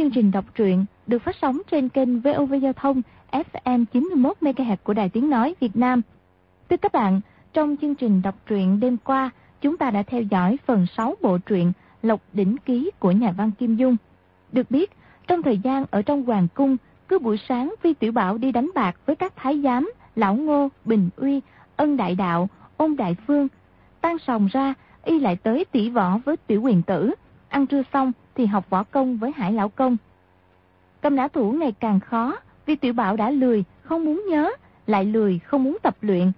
chương trình đọc truyện được phát sóng trên kênh VOV Giao thông FM 91 MHz của Đài Tiếng nói Việt Nam. Thưa các bạn, trong chương trình đọc truyện đêm qua, chúng ta đã theo dõi phần 6 bộ truyện Lộc đỉnh ký của nhà văn Kim Dung. Được biết, trong thời gian ở trong hoàng cung, cứ buổi sáng Vi Tiểu Bảo đi đánh bạc với các thái giám, lão ngô, bình uy, ân đại đạo, ôn đại phương. Tan sòng ra, y lại tới tỷ võ với tiểu quyền tử. Ăn trưa xong thì học võ công với hải lão công. Cầm nã thủ ngày càng khó, vì tiểu bảo đã lười, không muốn nhớ, lại lười, không muốn tập luyện.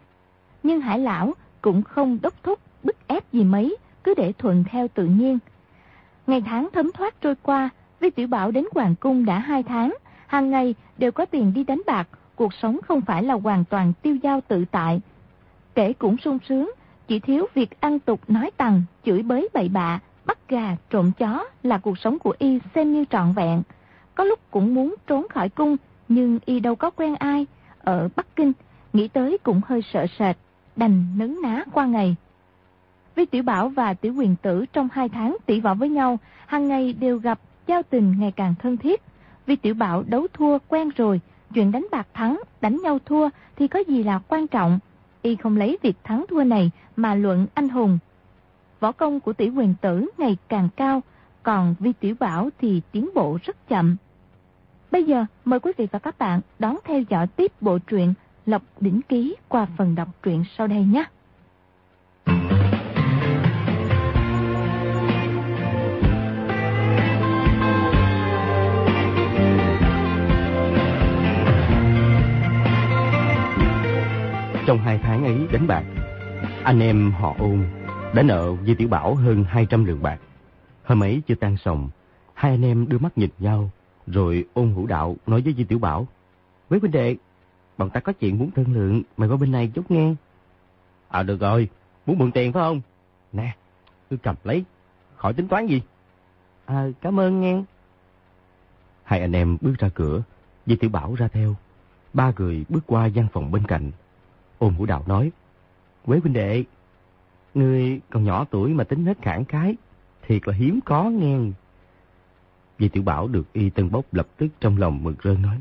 Nhưng hải lão cũng không đốc thúc, bức ép gì mấy, cứ để thuận theo tự nhiên. Ngày tháng thấm thoát trôi qua, Vi Tiểu Bảo đến Hoàng Cung đã hai tháng, hàng ngày đều có tiền đi đánh bạc, cuộc sống không phải là hoàn toàn tiêu dao tự tại. Kể cũng sung sướng, chỉ thiếu việc ăn tục nói tằng, chửi bới bậy bạ, bắt gà, trộm chó là cuộc sống của y xem như trọn vẹn. Có lúc cũng muốn trốn khỏi cung, nhưng y đâu có quen ai. Ở Bắc Kinh, nghĩ tới cũng hơi sợ sệt, đành nấn ná qua ngày. Vi Tiểu Bảo và Tiểu Quyền Tử trong hai tháng tỷ võ với nhau, hàng ngày đều gặp, giao tình ngày càng thân thiết. Vi Tiểu Bảo đấu thua quen rồi, chuyện đánh bạc thắng, đánh nhau thua thì có gì là quan trọng. Y không lấy việc thắng thua này mà luận anh hùng. Võ công của tỷ quyền tử ngày càng cao, còn Vi Tiểu Bảo thì tiến bộ rất chậm. Bây giờ mời quý vị và các bạn đón theo dõi tiếp bộ truyện Lộc Đỉnh Ký qua phần đọc truyện sau đây nhé. Trong hai tháng ấy đánh bạc, anh em họ ôn đã nợ Di Tiểu Bảo hơn 200 lượng bạc. Hôm ấy chưa tan sòng, hai anh em đưa mắt nhìn nhau, rồi ôn hữu đạo nói với Di Tiểu Bảo. Với huynh đệ, bọn ta có chuyện muốn thương lượng, mày qua bên này chút nghe. À được rồi, muốn mượn tiền phải không? Nè, tôi cầm lấy, khỏi tính toán gì. À, cảm ơn nghe. Hai anh em bước ra cửa, Di Tiểu Bảo ra theo. Ba người bước qua gian phòng bên cạnh. Ôn hữu đạo nói, Quế huynh đệ, ngươi còn nhỏ tuổi mà tính hết khẳng cái, thiệt là hiếm có nghe. Vì Tiểu Bảo được y tân bốc lập tức trong lòng mừng rơn nói,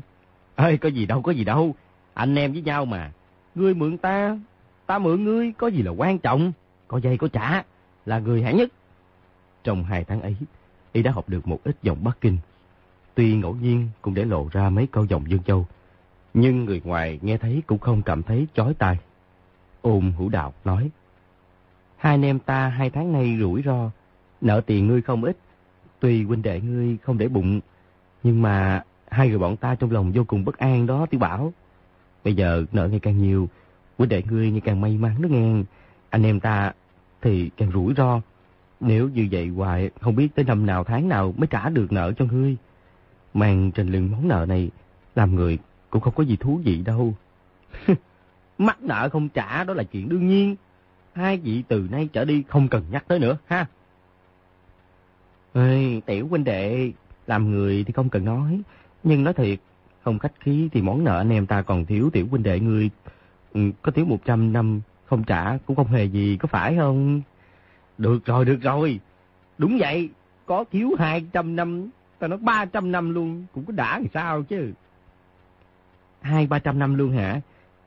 Ê, có gì đâu, có gì đâu, anh em với nhau mà, ngươi mượn ta, ta mượn ngươi, có gì là quan trọng, có dây có trả, là người hạng nhất. Trong hai tháng ấy, y đã học được một ít dòng Bắc Kinh. Tuy ngẫu nhiên cũng để lộ ra mấy câu dòng Dương Châu, nhưng người ngoài nghe thấy cũng không cảm thấy chói tai. Ôm hữu đạo nói, Hai anh em ta hai tháng nay rủi ro, nợ tiền ngươi không ít. Tuy huynh đệ ngươi không để bụng, nhưng mà hai người bọn ta trong lòng vô cùng bất an đó tiểu bảo. Bây giờ nợ ngày càng nhiều, huynh đệ ngươi ngày càng may mắn đó nghe. Anh em ta thì càng rủi ro. Nếu như vậy hoài, không biết tới năm nào tháng nào mới trả được nợ cho ngươi. Mang trên lưng món nợ này, làm người cũng không có gì thú vị đâu. Mắc nợ không trả đó là chuyện đương nhiên. Hai vị từ nay trở đi không cần nhắc tới nữa ha. Ê, tiểu huynh đệ, làm người thì không cần nói. Nhưng nói thiệt, không khách khí thì món nợ anh em ta còn thiếu tiểu huynh đệ ngươi. Ừ, có thiếu 100 năm không trả cũng không hề gì, có phải không? Được rồi, được rồi. Đúng vậy, có thiếu 200 năm, ta nói 300 năm luôn, cũng có đã làm sao chứ. Hai ba trăm năm luôn hả?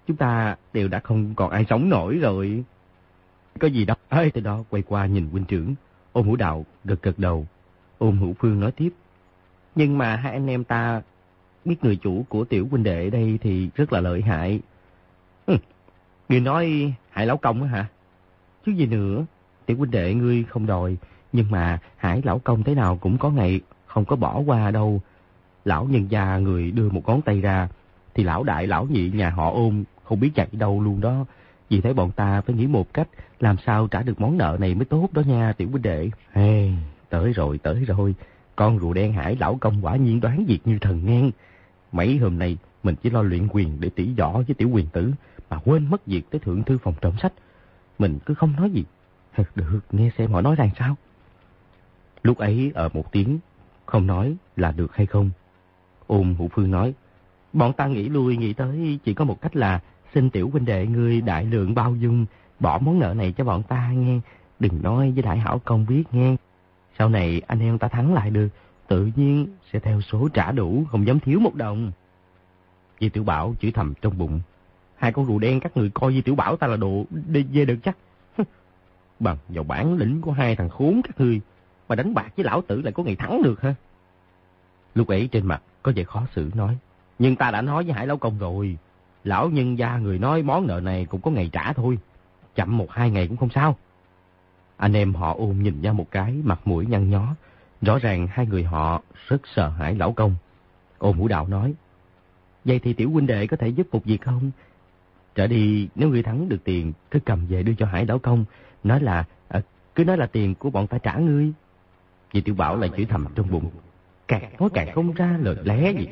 Chúng ta đều đã không còn ai sống nổi rồi. Có gì đâu. Ê, từ đó quay qua nhìn huynh trưởng. Ôm hữu đạo gật gật đầu. Ôm hữu phương nói tiếp. Nhưng mà hai anh em ta biết người chủ của tiểu huynh đệ đây thì rất là lợi hại. hừ, Người nói Hải Lão Công á hả? Chứ gì nữa, tiểu huynh đệ ngươi không đòi, nhưng mà Hải Lão Công thế nào cũng có ngày không có bỏ qua đâu. Lão nhân gia người đưa một ngón tay ra, thì lão đại lão nhị nhà họ ôm không biết chạy đâu luôn đó. Vì thế bọn ta phải nghĩ một cách làm sao trả được món nợ này mới tốt đó nha tiểu huynh đệ. Hey, tới rồi, tới rồi. Con rùa đen hải lão công quả nhiên đoán việc như thần ngang. Mấy hôm nay mình chỉ lo luyện quyền để tỉ võ với tiểu quyền tử mà quên mất việc tới thượng thư phòng trộm sách. Mình cứ không nói gì. Được, nghe xem họ nói rằng sao. Lúc ấy ở một tiếng, không nói là được hay không. Ôm Hữu Phương nói, bọn ta nghĩ lui nghĩ tới chỉ có một cách là xin tiểu huynh đệ ngươi đại lượng bao dung, bỏ món nợ này cho bọn ta nghe. Đừng nói với đại hảo công biết nghe. Sau này anh em ta thắng lại được, tự nhiên sẽ theo số trả đủ, không dám thiếu một đồng. Di Tiểu Bảo chửi thầm trong bụng. Hai con rùa đen các người coi Di Tiểu Bảo ta là đồ đi dê được chắc. Bằng vào bản lĩnh của hai thằng khốn các ngươi, mà đánh bạc với lão tử lại có ngày thắng được hả? Lúc ấy trên mặt có vẻ khó xử nói. Nhưng ta đã nói với Hải Lão Công rồi. Lão nhân gia người nói món nợ này cũng có ngày trả thôi. Chậm một hai ngày cũng không sao. Anh em họ ôm nhìn nhau một cái, mặt mũi nhăn nhó. Rõ ràng hai người họ rất sợ hãi lão công. Ôm hữu đạo nói. Vậy thì tiểu huynh đệ có thể giúp một việc không? Trở đi, nếu người thắng được tiền, cứ cầm về đưa cho hải lão công. Nói là, à, cứ nói là tiền của bọn ta trả ngươi. Vì tiểu bảo lại chửi thầm trong bụng. Càng nói càng không ra lời lẽ gì.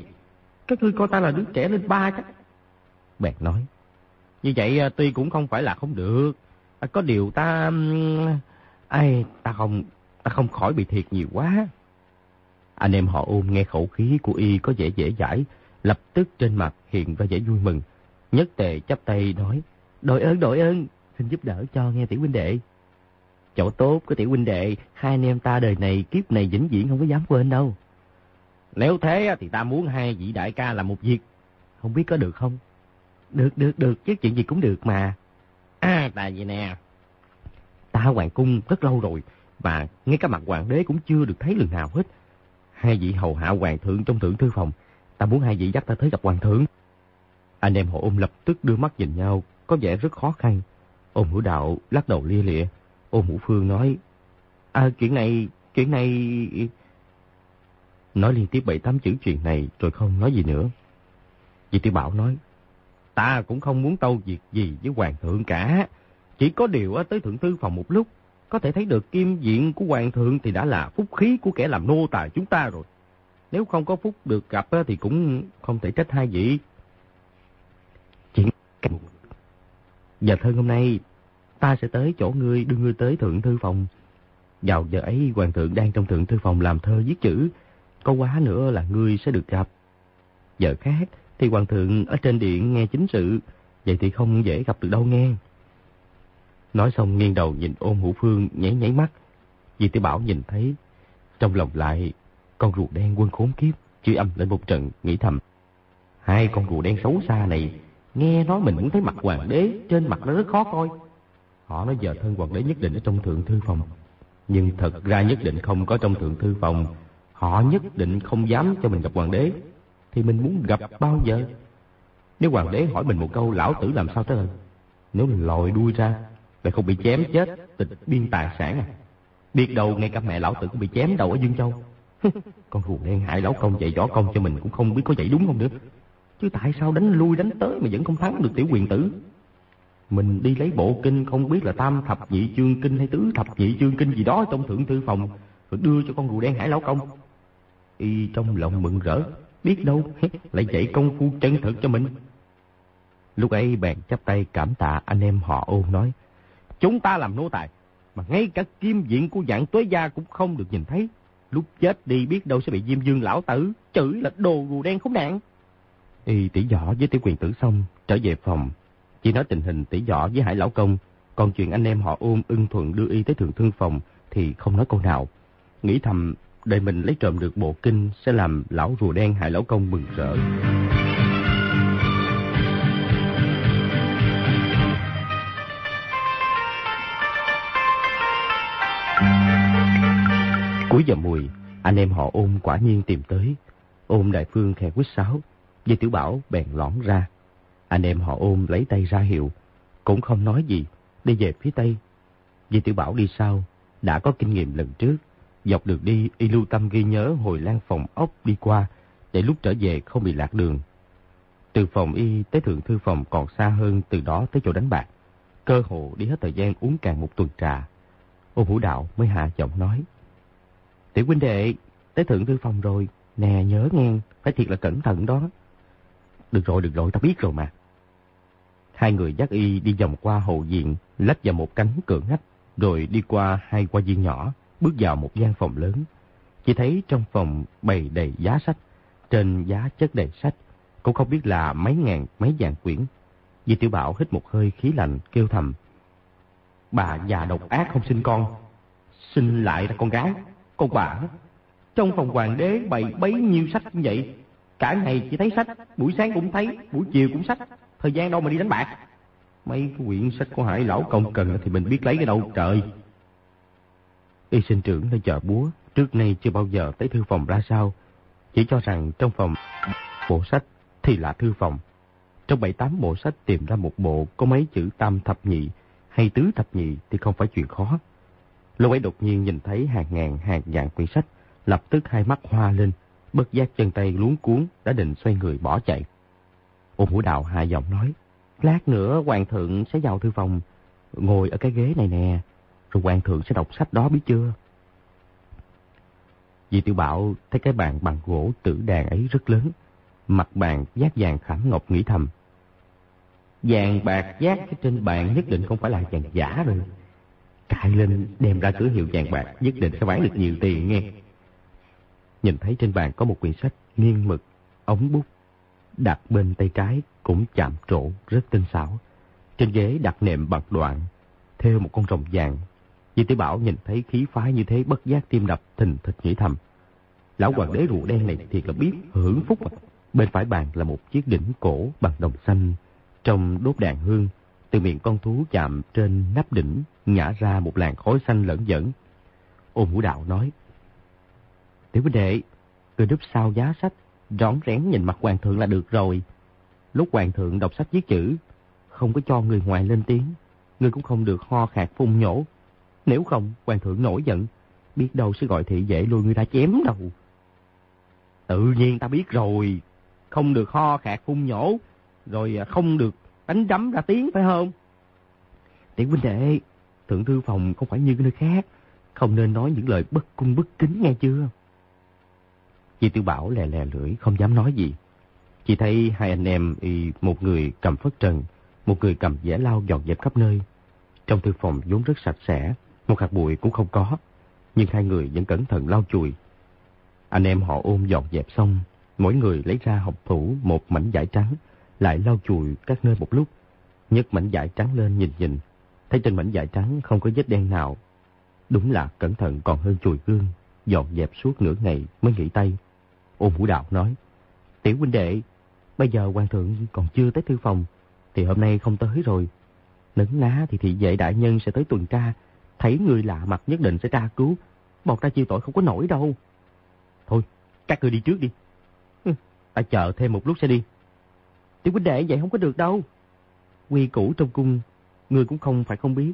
Các ngươi coi ta là đứa trẻ lên ba chắc. Bèn nói. Như vậy à, tuy cũng không phải là không được. À, có điều ta... Ai, ta không ta không khỏi bị thiệt nhiều quá. Anh em họ ôm nghe khẩu khí của y có vẻ dễ dãi, lập tức trên mặt hiện ra vẻ vui mừng. Nhất tề chắp tay nói, đội ơn đội ơn, xin giúp đỡ cho nghe tiểu huynh đệ. Chỗ tốt của tiểu huynh đệ, hai anh em ta đời này kiếp này vĩnh viễn không có dám quên đâu. Nếu thế thì ta muốn hai vị đại ca làm một việc, không biết có được không? Được, được, được, chứ chuyện gì cũng được mà. À, tại vì nè, ta hoàng cung rất lâu rồi, và ngay cả mặt hoàng đế cũng chưa được thấy lần nào hết. Hai vị hầu hạ hoàng thượng trong thượng thư phòng, ta muốn hai vị dắt ta tới gặp hoàng thượng. Anh em họ ôm lập tức đưa mắt nhìn nhau, có vẻ rất khó khăn. Ôm hữu đạo lắc đầu lia lịa. Ôm hữu phương nói, À chuyện này, chuyện này... Nói liên tiếp bảy tám chữ chuyện này rồi không nói gì nữa. Vì Tiểu Bảo nói, Ta cũng không muốn tâu việc gì với hoàng thượng cả. Chỉ có điều tới thượng thư phòng một lúc, có thể thấy được kim diện của hoàng thượng thì đã là phúc khí của kẻ làm nô tài chúng ta rồi. Nếu không có phúc được gặp thì cũng không thể trách hai vị. Chuyện Giờ dạ thân hôm nay, ta sẽ tới chỗ ngươi đưa ngươi tới thượng thư phòng. Vào giờ ấy hoàng thượng đang trong thượng thư phòng làm thơ viết chữ. Có quá nữa là ngươi sẽ được gặp. Giờ khác thì hoàng thượng ở trên điện nghe chính sự. Vậy thì không dễ gặp được đâu nghe. Nói xong nghiêng đầu nhìn ôn hữu phương nháy nháy mắt. Vì tiểu bảo nhìn thấy, trong lòng lại, con rùa đen quân khốn kiếp, chửi âm lên một trận, nghĩ thầm. Hai con rùa đen xấu xa này, nghe nói mình muốn thấy mặt hoàng đế, trên mặt nó rất khó coi. Họ nói giờ thân hoàng đế nhất định ở trong thượng thư phòng. Nhưng thật ra nhất định không có trong thượng thư phòng. Họ nhất định không dám cho mình gặp hoàng đế. Thì mình muốn gặp bao giờ? Nếu hoàng đế hỏi mình một câu lão tử làm sao trả lời? Nếu mình lòi đuôi ra, lại không bị chém chết, tịch biên tài sản à. Biết đâu ngay cả mẹ lão tử cũng bị chém đầu ở Dương Châu. Con rùa đen hại lão công dạy võ công cho mình cũng không biết có dạy đúng không nữa. Chứ tại sao đánh lui đánh tới mà vẫn không thắng được tiểu quyền tử? Mình đi lấy bộ kinh không biết là tam thập nhị chương kinh hay tứ thập nhị chương kinh gì đó trong thượng thư phòng rồi đưa cho con rùa đen hải lão công. Y trong lòng mừng rỡ, biết đâu lại dạy công phu chân thật cho mình. Lúc ấy bèn chắp tay cảm tạ anh em họ ôn nói. Chúng ta làm nô tài, mà ngay cả kim diện của dạng tuế gia cũng không được nhìn thấy. Lúc chết đi biết đâu sẽ bị Diêm Dương lão tử, chửi là đồ rùa đen khốn nạn. Y tỉ võ với tiểu quyền tử xong, trở về phòng. Chỉ nói tình hình tỉ võ với hải lão công, còn chuyện anh em họ ôm ưng thuận đưa y tới thượng thương phòng thì không nói câu nào. Nghĩ thầm, đợi mình lấy trộm được bộ kinh sẽ làm lão rùa đen hại lão công mừng rỡ. Cuối giờ mùi, anh em họ ôm quả nhiên tìm tới. Ôm đại phương khe quýt sáo, Dây tiểu bảo bèn lõn ra. Anh em họ ôm lấy tay ra hiệu, cũng không nói gì, đi về phía tây. Dây tiểu bảo đi sau, đã có kinh nghiệm lần trước. Dọc đường đi, y lưu tâm ghi nhớ hồi lan phòng ốc đi qua, để lúc trở về không bị lạc đường. Từ phòng y tới thượng thư phòng còn xa hơn từ đó tới chỗ đánh bạc. Cơ hộ đi hết thời gian uống càng một tuần trà. ông hữu đạo mới hạ giọng nói. Tiểu huynh đệ, tới thượng thư phòng rồi. Nè nhớ nghe, phải thiệt là cẩn thận đó. Được rồi, được rồi, ta biết rồi mà. Hai người dắt y đi vòng qua hậu diện, lách vào một cánh cửa ngách, rồi đi qua hai qua viên nhỏ, bước vào một gian phòng lớn. Chỉ thấy trong phòng bày đầy giá sách, trên giá chất đầy sách, cũng không biết là mấy ngàn, mấy vạn quyển. Di Tiểu Bảo hít một hơi khí lạnh, kêu thầm. Bà già độc ác không sinh con, sinh lại là con gái, con bà. Trong phòng hoàng đế bày bấy nhiêu sách như vậy. Cả ngày chỉ thấy sách, buổi sáng cũng thấy, buổi chiều cũng sách. Thời gian đâu mà đi đánh bạc. Mấy cái quyển sách của hải lão công cần thì mình biết lấy cái đâu trời. Y sinh trưởng nơi chợ búa, trước nay chưa bao giờ tới thư phòng ra sao. Chỉ cho rằng trong phòng bộ sách thì là thư phòng. Trong bảy tám bộ sách tìm ra một bộ có mấy chữ tam thập nhị hay tứ thập nhị thì không phải chuyện khó. Lúc ấy đột nhiên nhìn thấy hàng ngàn hàng vạn quyển sách, lập tức hai mắt hoa lên, bất giác chân tay luống cuốn đã định xoay người bỏ chạy. Ôn hữu đạo hạ giọng nói, lát nữa hoàng thượng sẽ vào thư phòng, ngồi ở cái ghế này nè, rồi hoàng thượng sẽ đọc sách đó biết chưa? Dì Tiểu Bảo thấy cái bàn bằng gỗ tử đàn ấy rất lớn, mặt bàn giác vàng khảm ngọc nghĩ thầm. Vàng bạc giác trên bàn nhất định không phải là vàng giả rồi. Cại lên đem ra cửa hiệu vàng bạc nhất định sẽ bán được nhiều tiền nghe. Nhìn thấy trên bàn có một quyển sách nghiêng mực, ống bút, đặt bên tay trái cũng chạm trổ rất tinh xảo. Trên ghế đặt nệm bằng đoạn, theo một con rồng vàng. Di Tiểu Bảo nhìn thấy khí phái như thế bất giác tim đập thình thịch nghĩ thầm. Lão hoàng đế rượu đen này thiệt là biết hưởng phúc à. Bên phải bàn là một chiếc đỉnh cổ bằng đồng xanh. Trong đốt đàn hương, từ miệng con thú chạm trên nắp đỉnh, nhả ra một làn khói xanh lẫn dẫn. Ôn hữu đạo nói, Tiểu Vinh đệ, người đúp sau giá sách, rón rén nhìn mặt hoàng thượng là được rồi. Lúc hoàng thượng đọc sách viết chữ, không có cho người ngoài lên tiếng, người cũng không được ho khạc phun nhổ. Nếu không, hoàng thượng nổi giận, biết đâu sẽ gọi thị vệ lôi người ta chém đầu. Tự nhiên ta biết rồi, không được ho khạc phun nhổ, rồi à, không được đánh đấm ra tiếng phải không? Tiểu huynh đệ, thượng thư phòng không phải như nơi khác, không nên nói những lời bất cung bất kính nghe chưa? Chị Tiểu Bảo lè lè lưỡi không dám nói gì. Chị thấy hai anh em y một người cầm phất trần, một người cầm dẻ lau dọn dẹp khắp nơi. Trong thư phòng vốn rất sạch sẽ, một hạt bụi cũng không có, nhưng hai người vẫn cẩn thận lau chùi. Anh em họ ôm dọn dẹp xong, mỗi người lấy ra học thủ một mảnh vải trắng, lại lau chùi các nơi một lúc, nhấc mảnh vải trắng lên nhìn nhìn, thấy trên mảnh vải trắng không có vết đen nào. Đúng là cẩn thận còn hơn chùi gương, dọn dẹp suốt nửa ngày mới nghỉ tay. Ôn Vũ Đạo nói, Tiểu huynh đệ, bây giờ hoàng thượng còn chưa tới thư phòng, thì hôm nay không tới rồi. Nấn ná thì thị vệ đại nhân sẽ tới tuần tra, thấy người lạ mặt nhất định sẽ tra cứu, bọn ta chịu tội không có nổi đâu. Thôi, các người đi trước đi. ta chờ thêm một lúc sẽ đi. Tiểu huynh đệ vậy không có được đâu. Quy củ trong cung, người cũng không phải không biết.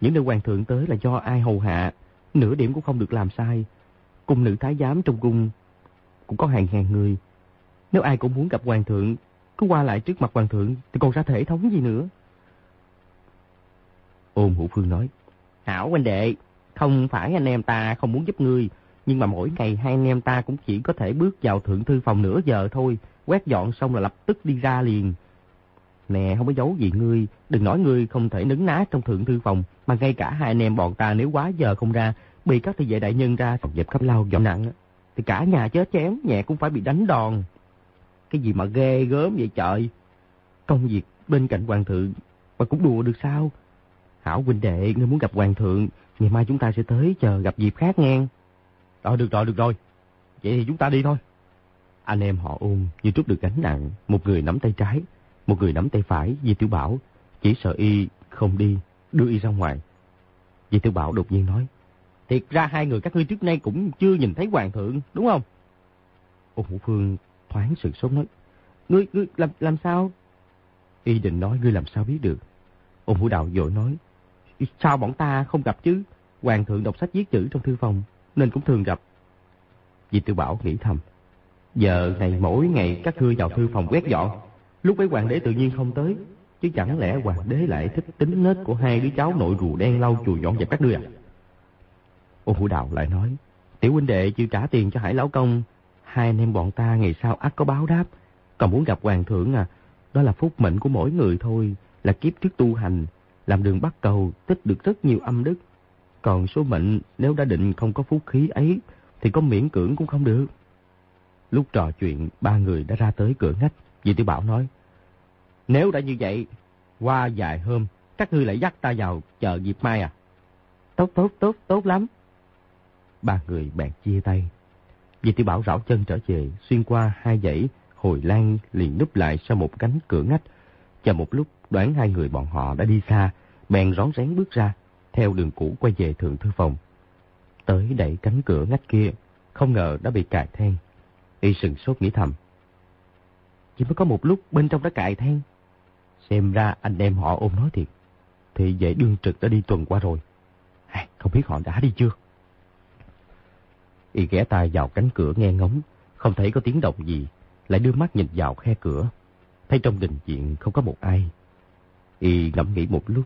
Những nơi hoàng thượng tới là do ai hầu hạ, nửa điểm cũng không được làm sai. Cung nữ thái giám trong cung cũng có hàng ngàn người. Nếu ai cũng muốn gặp hoàng thượng, cứ qua lại trước mặt hoàng thượng thì còn ra thể thống gì nữa. Ôn Hữu Phương nói, Hảo huynh đệ, không phải anh em ta không muốn giúp ngươi, nhưng mà mỗi ngày hai anh em ta cũng chỉ có thể bước vào thượng thư phòng nửa giờ thôi, quét dọn xong là lập tức đi ra liền. Nè, không có giấu gì ngươi, đừng nói ngươi không thể nứng ná trong thượng thư phòng, mà ngay cả hai anh em bọn ta nếu quá giờ không ra, bị các thị vệ đại nhân ra phòng dẹp khắp lao dọn nặng, thì cả nhà chết chém, nhẹ cũng phải bị đánh đòn. Cái gì mà ghê gớm vậy trời. Công việc bên cạnh hoàng thượng mà cũng đùa được sao? Hảo huynh đệ, ngươi muốn gặp hoàng thượng, ngày mai chúng ta sẽ tới chờ gặp dịp khác nghe. Rồi được rồi, được rồi. Vậy thì chúng ta đi thôi. Anh em họ ôm như trút được gánh nặng, một người nắm tay trái, một người nắm tay phải Di Tiểu Bảo, chỉ sợ y không đi, đưa y ra ngoài. Di Tiểu Bảo đột nhiên nói, Thiệt ra hai người các ngươi trước nay cũng chưa nhìn thấy hoàng thượng, đúng không? Ôn Hữu Phương thoáng sự sốt nói, Ngươi, ngươi làm, làm sao? Y định nói ngươi làm sao biết được. Ôn Hữu Đạo dội nói, Sao bọn ta không gặp chứ? Hoàng thượng đọc sách viết chữ trong thư phòng, nên cũng thường gặp. Di Tư Bảo nghĩ thầm, giờ này mỗi ngày các ngươi vào thư phòng quét dọn, lúc ấy hoàng đế tự nhiên không tới, chứ chẳng lẽ hoàng đế lại thích tính nết của hai đứa cháu nội rù đen lau chùi dọn dẹp các ngươi à? Ôn Hữu Đạo lại nói, tiểu huynh đệ chưa trả tiền cho Hải Lão Công, hai anh em bọn ta ngày sau ắt có báo đáp, còn muốn gặp hoàng thượng à, đó là phúc mệnh của mỗi người thôi, là kiếp trước tu hành, làm đường bắt cầu tích được rất nhiều âm đức. Còn số mệnh nếu đã định không có phúc khí ấy thì có miễn cưỡng cũng không được. Lúc trò chuyện, ba người đã ra tới cửa ngách. Dì Tiểu Bảo nói, Nếu đã như vậy, qua vài hôm, các ngươi lại dắt ta vào chờ dịp mai à? Tốt, tốt, tốt, tốt lắm. Ba người bèn chia tay. Dì tiểu bảo rảo chân trở về, xuyên qua hai dãy, hồi lan liền núp lại sau một cánh cửa ngách. Chờ một lúc đoán hai người bọn họ đã đi xa, bèn rón rén bước ra, theo đường cũ quay về thượng thư phòng. Tới đẩy cánh cửa ngách kia, không ngờ đã bị cài then. Y sừng sốt nghĩ thầm. Chỉ mới có một lúc bên trong đã cài then. Xem ra anh em họ ôm nói thiệt. Thì vậy đương trực đã đi tuần qua rồi. À, không biết họ đã đi chưa? Y ghé tai vào cánh cửa nghe ngóng, không thấy có tiếng động gì, lại đưa mắt nhìn vào khe cửa. Thấy trong đình viện không có một ai. Y ngẫm nghĩ một lúc,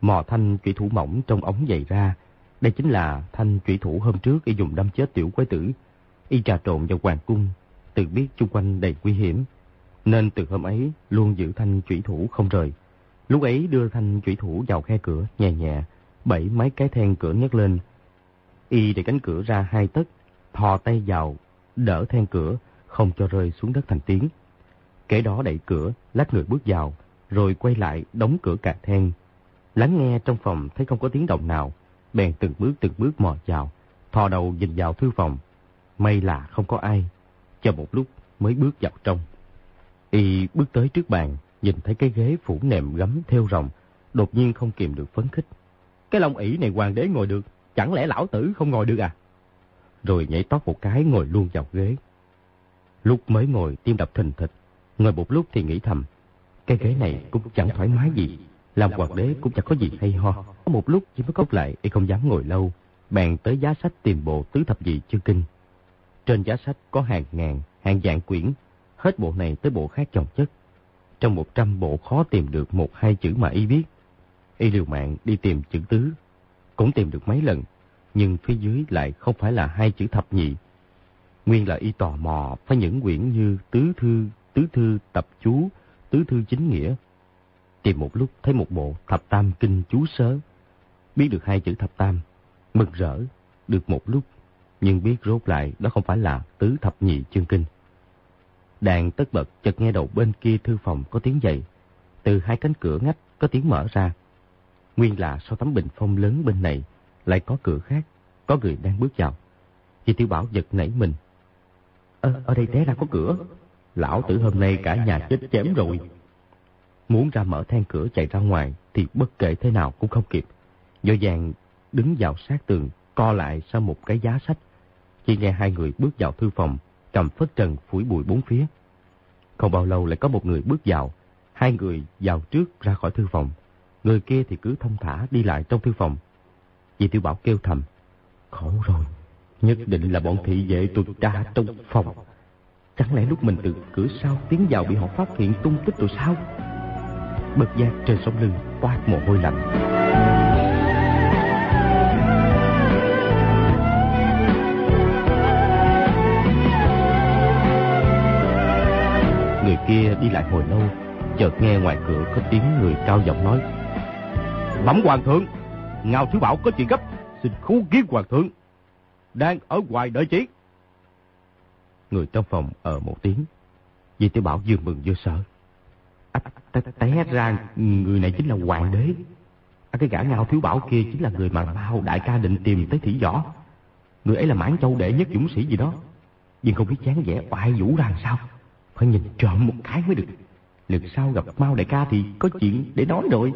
mò thanh trụy thủ mỏng trong ống giày ra. Đây chính là thanh trụy thủ hôm trước y dùng đâm chết tiểu quái tử. Y trà trộn vào hoàng cung, tự biết chung quanh đầy nguy hiểm. Nên từ hôm ấy luôn giữ thanh trụy thủ không rời. Lúc ấy đưa thanh trụy thủ vào khe cửa nhẹ nhẹ, bảy mấy cái then cửa nhấc lên. Y để cánh cửa ra hai tấc, thò tay vào, đỡ then cửa, không cho rơi xuống đất thành tiếng. Kể đó đẩy cửa, lách người bước vào, rồi quay lại đóng cửa cạc then. Lắng nghe trong phòng thấy không có tiếng động nào, bèn từng bước từng bước mò vào, thò đầu nhìn vào thư phòng. May là không có ai, chờ một lúc mới bước vào trong. Y bước tới trước bàn, nhìn thấy cái ghế phủ nệm gấm theo rồng, đột nhiên không kìm được phấn khích. Cái lông ỷ này hoàng đế ngồi được, chẳng lẽ lão tử không ngồi được à? Rồi nhảy tót một cái ngồi luôn vào ghế. Lúc mới ngồi tim đập thình thịch, ngồi một lúc thì nghĩ thầm, cái ghế này cũng chẳng thoải mái gì, làm hoàng đế cũng chẳng có gì hay ho. Có một lúc chỉ mới cốc lại, y không dám ngồi lâu, bèn tới giá sách tìm bộ tứ thập dị chương kinh. Trên giá sách có hàng ngàn, hàng vạn quyển, hết bộ này tới bộ khác chồng chất. Trong một trăm bộ khó tìm được một hai chữ mà y biết. Y liều mạng đi tìm chữ tứ, cũng tìm được mấy lần, nhưng phía dưới lại không phải là hai chữ thập nhị. Nguyên là y tò mò phải những quyển như tứ thư, tứ thư tập chú, tứ thư chính nghĩa. Tìm một lúc thấy một bộ thập tam kinh chú sớ. Biết được hai chữ thập tam, mừng rỡ, được một lúc, nhưng biết rốt lại đó không phải là tứ thập nhị chương kinh. Đàn tất bật chợt nghe đầu bên kia thư phòng có tiếng dậy. Từ hai cánh cửa ngách có tiếng mở ra. Nguyên là sau tấm bình phong lớn bên này lại có cửa khác, có người đang bước vào. Chị Tiểu Bảo giật nảy mình. Ờ, ở đây té ra có cửa. Lão tử hôm nay cả nhà chết chém rồi. Muốn ra mở then cửa chạy ra ngoài thì bất kể thế nào cũng không kịp. Do dàng đứng vào sát tường, co lại sau một cái giá sách. Chỉ nghe hai người bước vào thư phòng, cầm phất trần phủi bụi bốn phía. Không bao lâu lại có một người bước vào, hai người vào trước ra khỏi thư phòng. Người kia thì cứ thông thả đi lại trong thư phòng. vì Tiểu Bảo kêu thầm, khổ rồi, nhất định là bọn thị vệ tụt tra trong phòng. Chẳng lẽ lúc mình từ cửa sau tiến vào bị họ phát hiện tung tích rồi sao? Bật giác trên sống lưng toát mồ hôi lạnh. Người kia đi lại hồi lâu, chợt nghe ngoài cửa có tiếng người cao giọng nói. Bẩm hoàng thượng, Ngao Thiếu Bảo có chuyện gấp, xin khú kiến hoàng thượng. Đang ở ngoài đợi chiến. Người trong phòng ở một tiếng. Vì Tiểu Bảo vừa mừng vừa sợ. À, té ra người này chính là hoàng đế. À, cái gã Ngao Thiếu Bảo kia chính là người mà bao đại ca định tìm tới thủy võ. Người ấy là mãn châu đệ nhất dũng sĩ gì đó. Nhưng không biết chán vẻ oai vũ ra sao. Phải nhìn trộm một cái mới được. Lần sau gặp Mao đại ca thì có chuyện để nói rồi.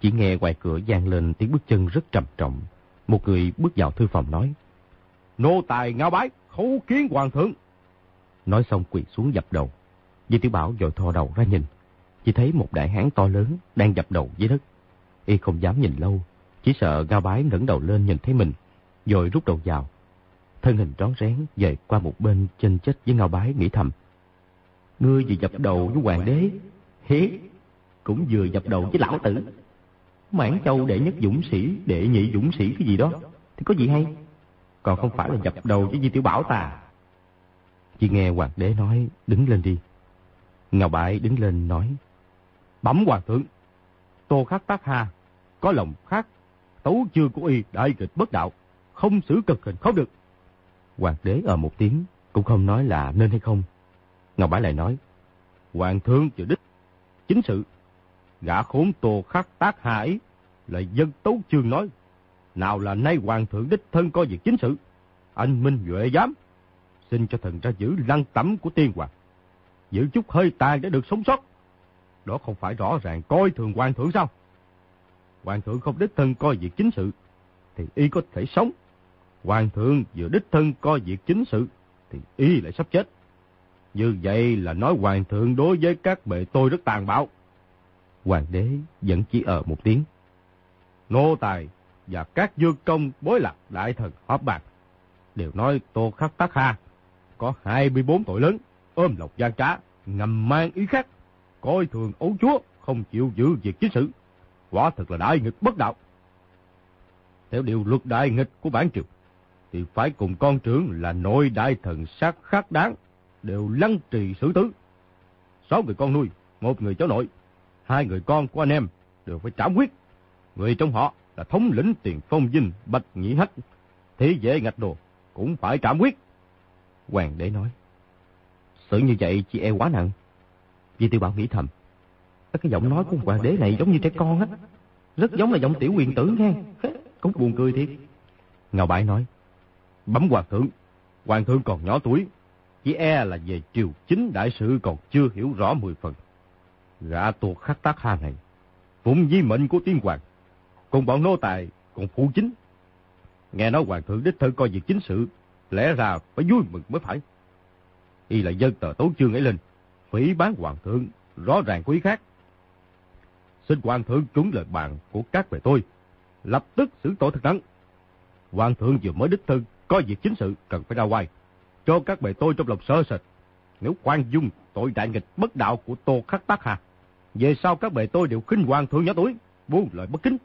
Chỉ nghe ngoài cửa vang lên tiếng bước chân rất trầm trọng. Một người bước vào thư phòng nói. Nô tài ngao bái, khấu kiến hoàng thượng. Nói xong quỳ xuống dập đầu. Di Tiểu Bảo dội thò đầu ra nhìn. Chỉ thấy một đại hán to lớn đang dập đầu dưới đất. Y không dám nhìn lâu. Chỉ sợ ngao bái ngẩng đầu lên nhìn thấy mình. Rồi rút đầu vào. Thân hình rón rén dời qua một bên chân chết với ngao bái nghĩ thầm. Ngươi vừa dập đầu với hoàng đế. Hế, cũng vừa dập đầu với lão tử. Mãn Châu đệ nhất dũng sĩ, đệ nhị dũng sĩ cái gì đó, thì có gì hay? Còn không phải là dập đầu với Di Tiểu Bảo ta. Chỉ nghe hoàng đế nói, đứng lên đi. Ngào Bại đứng lên nói, Bẩm hoàng thượng, Tô Khắc Tác ha có lòng khác, tấu chưa của y đại kịch bất đạo, không xử cực hình không được. Hoàng đế ở một tiếng, cũng không nói là nên hay không. Ngọc Bãi lại nói, Hoàng thượng chữ đích, chính sự Gã khốn tô khắc tác hải là dân tấu chương nói. Nào là nay hoàng thượng đích thân có việc chính sự. Anh Minh Duệ dám. Xin cho thần ra giữ lăng tẩm của tiên hoàng. Giữ chút hơi tàn để được sống sót. Đó không phải rõ ràng coi thường hoàng thượng sao? Hoàng thượng không đích thân coi việc chính sự, thì y có thể sống. Hoàng thượng vừa đích thân coi việc chính sự, thì y lại sắp chết. Như vậy là nói hoàng thượng đối với các bệ tôi rất tàn bạo. Hoàng đế vẫn chỉ ở một tiếng. Nô tài và các dương công bối lạc đại thần họp bạc đều nói Tô Khắc Tác Hà có 24 tội lớn, ôm lộc gian trá, ngầm mang ý khác, coi thường ấu chúa, không chịu giữ việc chính sự. Quả thật là đại nghịch bất đạo. Theo điều luật đại nghịch của bản triều, thì phải cùng con trưởng là nội đại thần sát khắc đáng, đều lăng trì xử tứ. Sáu người con nuôi, một người cháu nội, hai người con của anh em đều phải trảm quyết. Người trong họ là thống lĩnh tiền phong dinh Bạch Nhĩ Hách, thế dễ ngạch đồ, cũng phải trảm quyết. Hoàng đế nói, sự như vậy chị e quá nặng. Vì tiêu bảo nghĩ thầm, cái giọng nói của hoàng đế này giống như trẻ con á, rất giống là giọng tiểu quyền tử nghe, cũng buồn cười thiệt. Ngào Bãi nói, bấm hoàng thượng, hoàng thượng còn nhỏ tuổi, chỉ e là về triều chính đại sự còn chưa hiểu rõ mười phần. Gã tuột khắc tác ha này, cũng di mệnh của tiên hoàng, cùng bọn nô tài còn phụ chính. Nghe nói hoàng thượng đích thân coi việc chính sự, lẽ ra phải vui mừng mới phải. Y là dân tờ tấu chương ấy lên, phỉ bán hoàng thượng, rõ ràng quý khác. Xin hoàng thượng trúng lời bàn của các bề tôi, lập tức xử tội thật nặng. Hoàng thượng vừa mới đích thân coi việc chính sự cần phải ra quay, cho các bề tôi trong lòng sơ sệt. Nếu khoan dung tội đại nghịch bất đạo của Tô Khắc Tác Hà, về sau các bề tôi đều khinh hoàng thượng nhỏ tuổi, buông lời bất kính,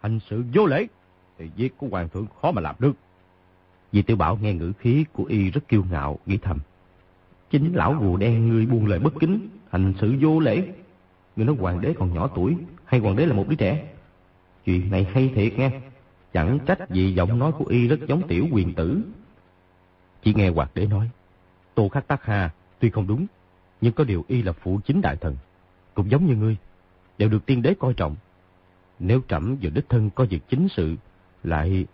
hành sự vô lễ, thì việc của hoàng thượng khó mà làm được. Vì tiểu bảo nghe ngữ khí của y rất kiêu ngạo, nghĩ thầm. Chính lão rùa đen người buông lời bất kính, hành sự vô lễ. Người nói hoàng đế còn nhỏ tuổi, hay hoàng đế là một đứa trẻ? Chuyện này hay thiệt nghe. Chẳng trách gì giọng nói của y rất giống tiểu quyền tử. Chỉ nghe hoàng đế nói, Tô Khắc Tác Hà tuy không đúng, nhưng có điều y là phụ chính đại thần. Cũng giống như ngươi, đều được tiên đế coi trọng. Nếu trẫm và đích thân có việc chính sự, lại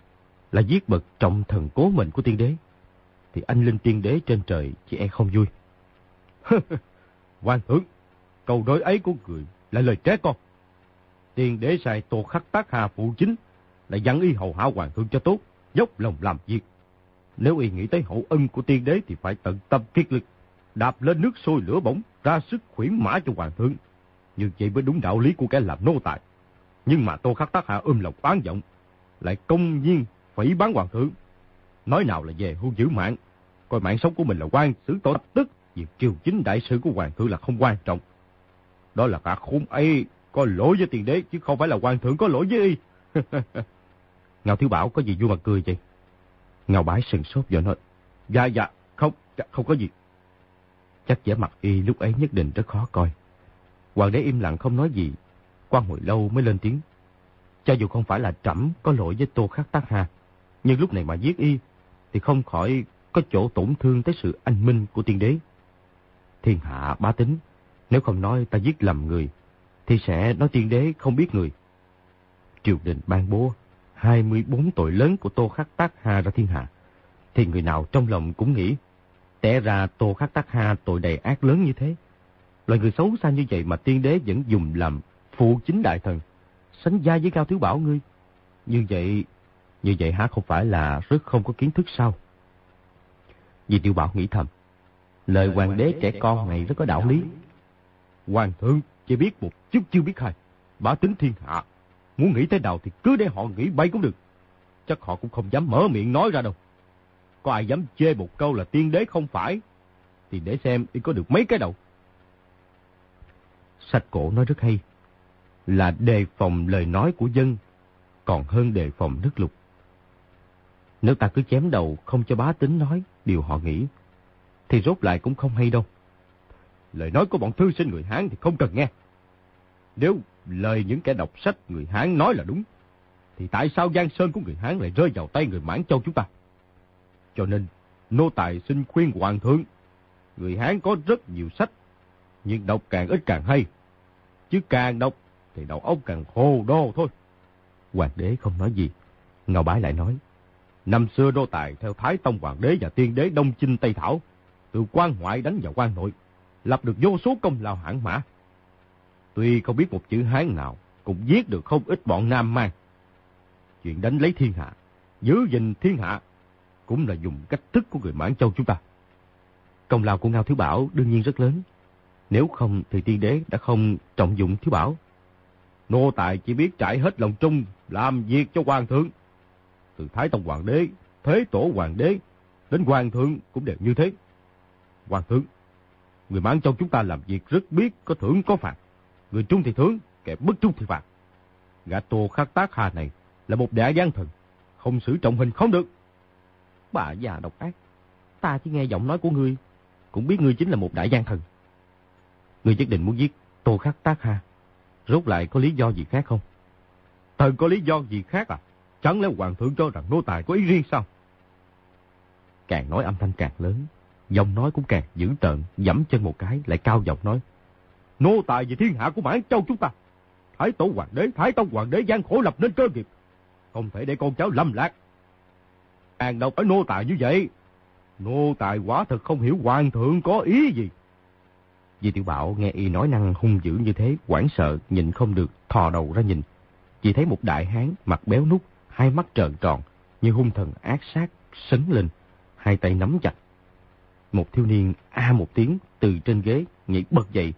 là giết bậc trọng thần cố mệnh của tiên đế, thì anh linh tiên đế trên trời chỉ e không vui. Hoàng thượng, câu đối ấy của người là lời trẻ con. Tiên đế sai tô khắc tác hà phụ chính, là dặn y hầu hạ hoàng thượng cho tốt, dốc lòng làm việc. Nếu y nghĩ tới hậu ân của tiên đế thì phải tận tâm kiệt lực, đạp lên nước sôi lửa bỏng, ra sức khuyến mã cho hoàng thượng. Như vậy mới đúng đạo lý của kẻ làm nô tài. Nhưng mà tô khắc tác hạ ôm lòng oán giọng, lại công nhiên phỉ bán hoàng thượng. Nói nào là về hưu giữ mạng, coi mạng sống của mình là quan xử tội tức, việc triều chính đại sự của hoàng thượng là không quan trọng. Đó là cả khốn ấy có lỗi với tiền đế chứ không phải là hoàng thượng có lỗi với y. Ngao Thiếu Bảo có gì vui mà cười vậy? Ngao Bái sừng sốt và nói, dạ dạ, không, dạ, không có gì. Chắc vẻ mặt y lúc ấy nhất định rất khó coi. Hoàng đế im lặng không nói gì, qua hồi lâu mới lên tiếng. Cho dù không phải là trẫm có lỗi với Tô Khắc Tác Hà, nhưng lúc này mà giết y, thì không khỏi có chỗ tổn thương tới sự anh minh của tiên đế. Thiên hạ bá tính, nếu không nói ta giết lầm người, thì sẽ nói tiên đế không biết người. Triều đình ban bố 24 tội lớn của Tô Khắc Tác Hà ra thiên hạ, thì người nào trong lòng cũng nghĩ, tẻ ra Tô Khắc Tác Hà tội đầy ác lớn như thế. Loài người xấu xa như vậy mà tiên đế vẫn dùng làm phụ chính đại thần, sánh vai với Cao Thiếu Bảo ngươi. Như vậy, như vậy há không phải là rất không có kiến thức sao? Vì Tiểu Bảo nghĩ thầm, lời hoàng đế trẻ con này rất có đạo lý. Hoàng thượng chỉ biết một chút chưa biết hai, bá tính thiên hạ. Muốn nghĩ thế nào thì cứ để họ nghĩ bay cũng được. Chắc họ cũng không dám mở miệng nói ra đâu. Có ai dám chê một câu là tiên đế không phải, thì để xem y có được mấy cái đầu. sạch cổ nói rất hay, là đề phòng lời nói của dân, còn hơn đề phòng nước lục. Nếu ta cứ chém đầu không cho bá tính nói điều họ nghĩ, thì rốt lại cũng không hay đâu. Lời nói của bọn thư sinh người Hán thì không cần nghe. Nếu lời những kẻ đọc sách người Hán nói là đúng, thì tại sao Giang Sơn của người Hán lại rơi vào tay người Mãn Châu chúng ta? Cho nên, nô tài xin khuyên hoàng thượng, người Hán có rất nhiều sách, nhưng đọc càng ít càng hay. Chứ càng đọc thì đầu óc càng hồ đô thôi. Hoàng đế không nói gì, Ngao Bái lại nói, Năm xưa đô tài theo Thái Tông Hoàng đế và tiên đế Đông Chinh Tây Thảo, từ quan ngoại đánh vào quan nội, lập được vô số công lao hãng mã. Tuy không biết một chữ Hán nào, cũng giết được không ít bọn Nam Mang. Chuyện đánh lấy thiên hạ, giữ gìn thiên hạ, cũng là dùng cách thức của người Mãn Châu chúng ta. Công lao của Ngao Thiếu Bảo đương nhiên rất lớn. Nếu không thì tiên đế đã không trọng dụng Thiếu Bảo. Nô tài chỉ biết trải hết lòng trung, làm việc cho hoàng thượng. Từ Thái Tông Hoàng đế, Thế Tổ Hoàng đế, đến Hoàng thượng cũng đều như thế. Hoàng thượng, người Mãn Châu chúng ta làm việc rất biết có thưởng có phạt. Người trung thì thưởng, kẻ bất trung thì phạt. Gã Tô Khắc Tác Hà này là một đại gian thần, không xử trọng hình không được. Bà già độc ác, ta chỉ nghe giọng nói của ngươi, cũng biết ngươi chính là một đại gian thần. Ngươi nhất định muốn giết Tô Khắc Tác Hà, rốt lại có lý do gì khác không? Thần có lý do gì khác à? Chẳng lẽ hoàng thượng cho rằng nô tài có ý riêng sao? Càng nói âm thanh càng lớn, giọng nói cũng càng dữ tợn, dẫm chân một cái lại cao giọng nói. Nô tài về thiên hạ của Mãn Châu chúng ta. Thái tổ hoàng đế, Thái tông hoàng đế gian khổ lập nên cơ nghiệp. Không thể để con cháu lâm lạc. Càng đâu phải nô tài như vậy. Nô tài quả thật không hiểu hoàng thượng có ý gì. Di Tiểu Bảo nghe y nói năng hung dữ như thế, quảng sợ, nhìn không được, thò đầu ra nhìn. Chỉ thấy một đại hán, mặt béo nút, hai mắt trợn tròn, như hung thần ác sát, sấn lên, hai tay nắm chặt. Một thiếu niên a một tiếng từ trên ghế nhảy bật dậy.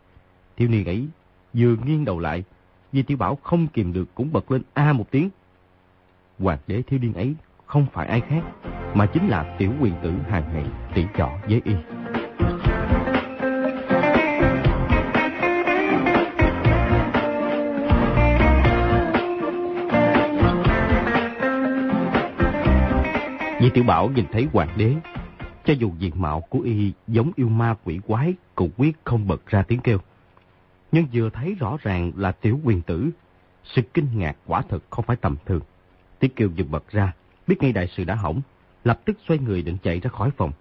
Thiếu niên ấy vừa nghiêng đầu lại, Di Tiểu Bảo không kìm được cũng bật lên a một tiếng. Hoàng đế thiếu niên ấy không phải ai khác, mà chính là tiểu quyền tử hàng ngày tỷ trọ với y. Di Tiểu Bảo nhìn thấy hoàng đế, cho dù diện mạo của y giống yêu ma quỷ quái, cũng quyết không bật ra tiếng kêu. Nhưng vừa thấy rõ ràng là tiểu quyền tử, sự kinh ngạc quả thật không phải tầm thường. Tiếng kêu dừng bật ra, biết ngay đại sự đã hỏng, lập tức xoay người định chạy ra khỏi phòng.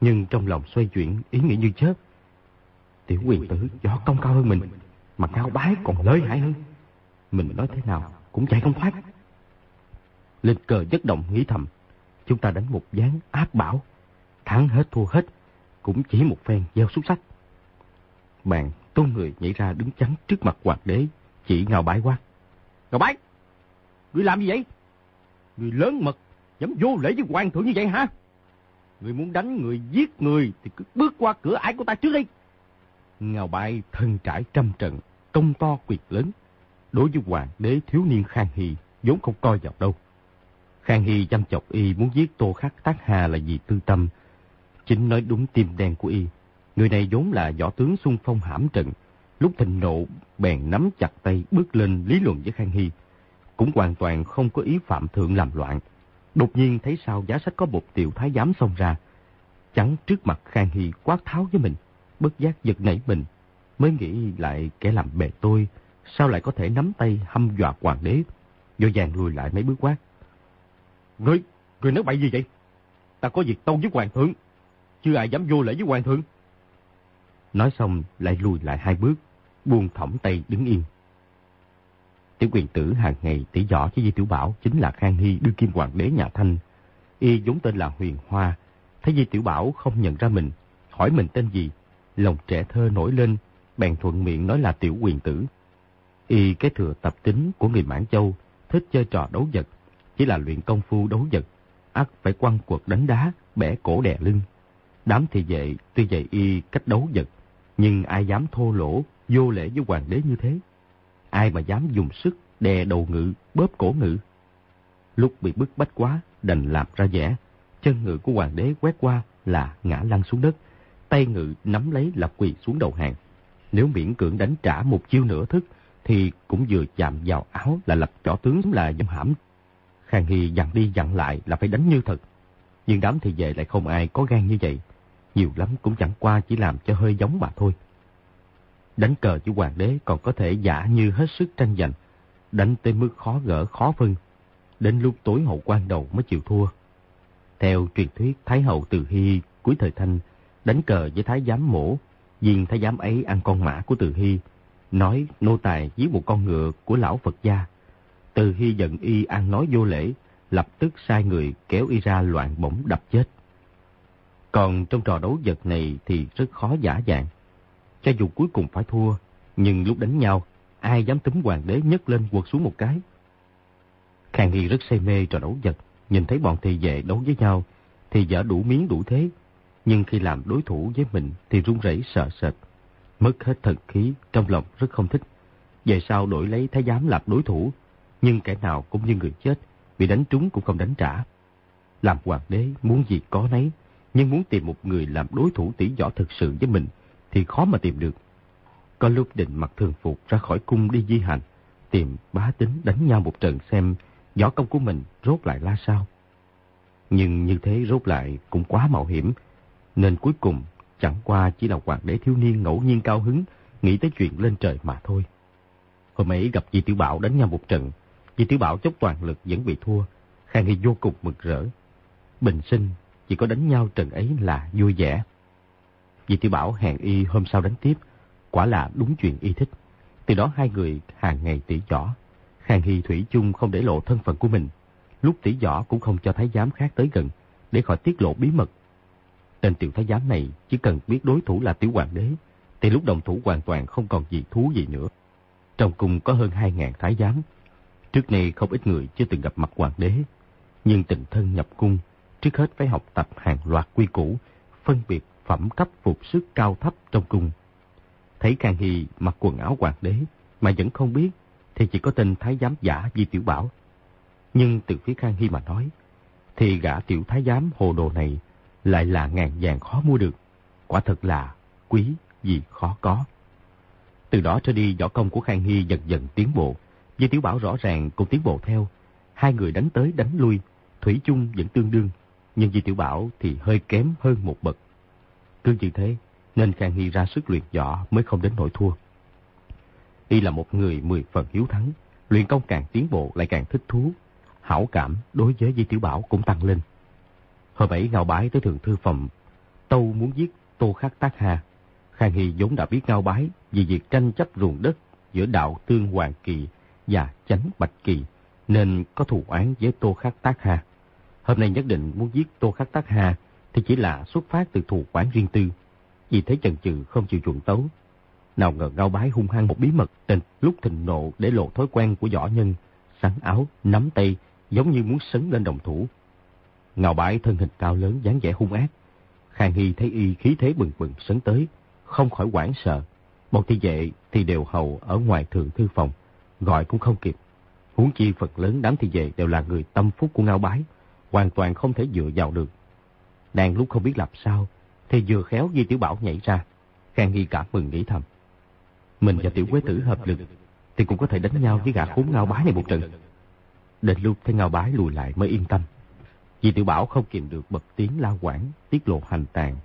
Nhưng trong lòng xoay chuyển, ý nghĩ như chết. Tiểu quyền tử võ công cao hơn mình, mà cao bái còn lợi hại hơn. Mình nói thế nào cũng chạy không thoát. Linh cờ giấc động nghĩ thầm, chúng ta đánh một gián áp bảo, thắng hết thua hết, cũng chỉ một phen gieo xúc sắc. Bạn tôn người nhảy ra đứng chắn trước mặt hoàng đế, chỉ ngào bái quát. Ngào bái, người làm gì vậy? Người lớn mật, dám vô lễ với hoàng thượng như vậy hả? Người muốn đánh người giết người thì cứ bước qua cửa ải của ta trước đi. Ngào bái thân trải trăm trận, công to quyệt lớn. Đối với hoàng đế thiếu niên Khang hì, vốn không coi vào đâu. Khang Hy chăm chọc y muốn giết Tô Khắc Tác Hà là vì tư tâm. Chính nói đúng tim đen của y. Người này vốn là võ tướng xung phong hãm trận. Lúc thịnh nộ, bèn nắm chặt tay bước lên lý luận với Khang Hy. Cũng hoàn toàn không có ý phạm thượng làm loạn. Đột nhiên thấy sau giá sách có một tiểu thái giám xông ra. chẳng trước mặt Khang Hy quát tháo với mình. Bất giác giật nảy mình. Mới nghĩ lại kẻ làm bề tôi. Sao lại có thể nắm tay hâm dọa hoàng đế. Vô vàng lùi lại mấy bước quát. Ngươi, ngươi nói bậy gì vậy? Ta có việc tâu với hoàng thượng. Chưa ai dám vô lễ với hoàng thượng. Nói xong lại lùi lại hai bước, buông thõng tay đứng yên. Tiểu quyền tử hàng ngày tỉ võ với Di Tiểu Bảo chính là Khang Hy đưa kim hoàng đế nhà Thanh. Y vốn tên là Huyền Hoa. Thấy Di Tiểu Bảo không nhận ra mình, hỏi mình tên gì. Lòng trẻ thơ nổi lên, bèn thuận miệng nói là Tiểu quyền tử. Y cái thừa tập tính của người Mãn Châu, thích chơi trò đấu vật, chỉ là luyện công phu đấu vật, ắt phải quăng quật đánh đá, bẻ cổ đè lưng. Đám thì vệ tuy dạy y cách đấu vật, nhưng ai dám thô lỗ, vô lễ với hoàng đế như thế? Ai mà dám dùng sức đè đầu ngự, bóp cổ ngự? Lúc bị bức bách quá, đành làm ra vẻ. Chân ngự của hoàng đế quét qua là ngã lăn xuống đất, tay ngự nắm lấy là quỳ xuống đầu hàng. Nếu miễn cưỡng đánh trả một chiêu nửa thức, thì cũng vừa chạm vào áo là lập chỏ tướng là dâm hãm Khang Hy dặn đi dặn lại là phải đánh như thật. Nhưng đám thì về lại không ai có gan như vậy. Nhiều lắm cũng chẳng qua chỉ làm cho hơi giống mà thôi. Đánh cờ với hoàng đế còn có thể giả như hết sức tranh giành. Đánh tới mức khó gỡ, khó phân. Đến lúc tối hậu quan đầu mới chịu thua. Theo truyền thuyết, Thái hậu Từ Hy, cuối thời Thanh, đánh cờ với Thái giám mổ. Viên Thái giám ấy ăn con mã của Từ Hy. Nói nô tài giết một con ngựa của lão Phật gia từ Hy giận y ăn nói vô lễ, lập tức sai người kéo y ra loạn bổng đập chết. Còn trong trò đấu vật này thì rất khó giả dạng. Cho dù cuối cùng phải thua, nhưng lúc đánh nhau, ai dám túm hoàng đế nhấc lên quật xuống một cái. Khang Hy rất say mê trò đấu vật, nhìn thấy bọn thị vệ đấu với nhau, thì dở đủ miếng đủ thế. Nhưng khi làm đối thủ với mình thì run rẩy sợ sệt, mất hết thần khí, trong lòng rất không thích. Về sau đổi lấy thái giám làm đối thủ, nhưng kẻ nào cũng như người chết, bị đánh trúng cũng không đánh trả. Làm hoàng đế muốn gì có nấy, nhưng muốn tìm một người làm đối thủ tỷ võ thực sự với mình thì khó mà tìm được. Có lúc định mặc thường phục ra khỏi cung đi di hành, tìm bá tính đánh nhau một trận xem võ công của mình rốt lại ra sao. Nhưng như thế rốt lại cũng quá mạo hiểm, nên cuối cùng chẳng qua chỉ là hoàng đế thiếu niên ngẫu nhiên cao hứng, nghĩ tới chuyện lên trời mà thôi. Hôm ấy gặp Di Tiểu Bảo đánh nhau một trận, vì Tiểu Bảo chốc toàn lực vẫn bị thua, Khang Hy vô cùng mực rỡ. Bình sinh chỉ có đánh nhau trận ấy là vui vẻ. vì Tiểu Bảo hẹn y hôm sau đánh tiếp, quả là đúng chuyện y thích. Từ đó hai người hàng ngày tỉ võ. Khang Hy Thủy chung không để lộ thân phận của mình. Lúc tỉ võ cũng không cho thái giám khác tới gần, để khỏi tiết lộ bí mật. Tên tiểu thái giám này chỉ cần biết đối thủ là tiểu hoàng đế, thì lúc đồng thủ hoàn toàn không còn gì thú gì nữa. Trong cung có hơn 2.000 thái giám. Trước nay không ít người chưa từng gặp mặt hoàng đế. Nhưng tình thân nhập cung, trước hết phải học tập hàng loạt quy củ, phân biệt phẩm cấp phục sức cao thấp trong cung. Thấy Khang Hy mặc quần áo hoàng đế mà vẫn không biết, thì chỉ có tên thái giám giả Di Tiểu Bảo. Nhưng từ phía Khang Hy mà nói, thì gã tiểu thái giám hồ đồ này lại là ngàn vàng khó mua được. Quả thật là quý gì khó có. Từ đó trở đi võ công của Khang Hy dần dần tiến bộ. Di Tiểu Bảo rõ ràng cũng tiến bộ theo. Hai người đánh tới đánh lui, Thủy chung vẫn tương đương. Nhưng Di Tiểu Bảo thì hơi kém hơn một bậc. Cứ như thế, nên Khang Hy ra sức luyện võ mới không đến nỗi thua. Y là một người mười phần hiếu thắng, luyện công càng tiến bộ lại càng thích thú. Hảo cảm đối với Di Tiểu Bảo cũng tăng lên. Hồi bảy ngao bái tới thượng thư phòng, Tâu muốn giết Tô Khắc Tác Hà. Khang Hy vốn đã biết ngao bái vì việc tranh chấp ruộng đất giữa đạo tương Hoàng Kỳ và chánh Bạch Kỳ, nên có thù oán với Tô Khắc Tác Hà. Hôm nay nhất định muốn giết Tô Khắc Tác Hà thì chỉ là xuất phát từ thù quán riêng tư. Vì thế chần chừ không chịu chuộng tấu. Nào ngờ ngao bái hung hăng một bí mật tình lúc thịnh nộ để lộ thói quen của võ nhân, sắn áo, nắm tay, giống như muốn sấn lên đồng thủ. Ngao bái thân hình cao lớn dáng vẻ hung ác. Khang Hy thấy y khí thế bừng bừng sấn tới, không khỏi hoảng sợ. một thị vệ thì đều hầu ở ngoài thượng thư phòng, gọi cũng không kịp. Huống chi Phật lớn đám thị vệ đều là người tâm phúc của Ngao Bái, hoàn toàn không thể dựa vào được. Đang lúc không biết làm sao, thì vừa khéo Di Tiểu Bảo nhảy ra. Khang Nghi cảm mừng nghĩ thầm. Mình và Tiểu Quế Tử hợp lực, thì cũng có thể đánh nhau với gã khốn Ngao Bái này một trận. Đến lúc thấy Ngao Bái lùi lại mới yên tâm. Di Tiểu Bảo không kìm được bật tiếng la quảng, tiết lộ hành tàn.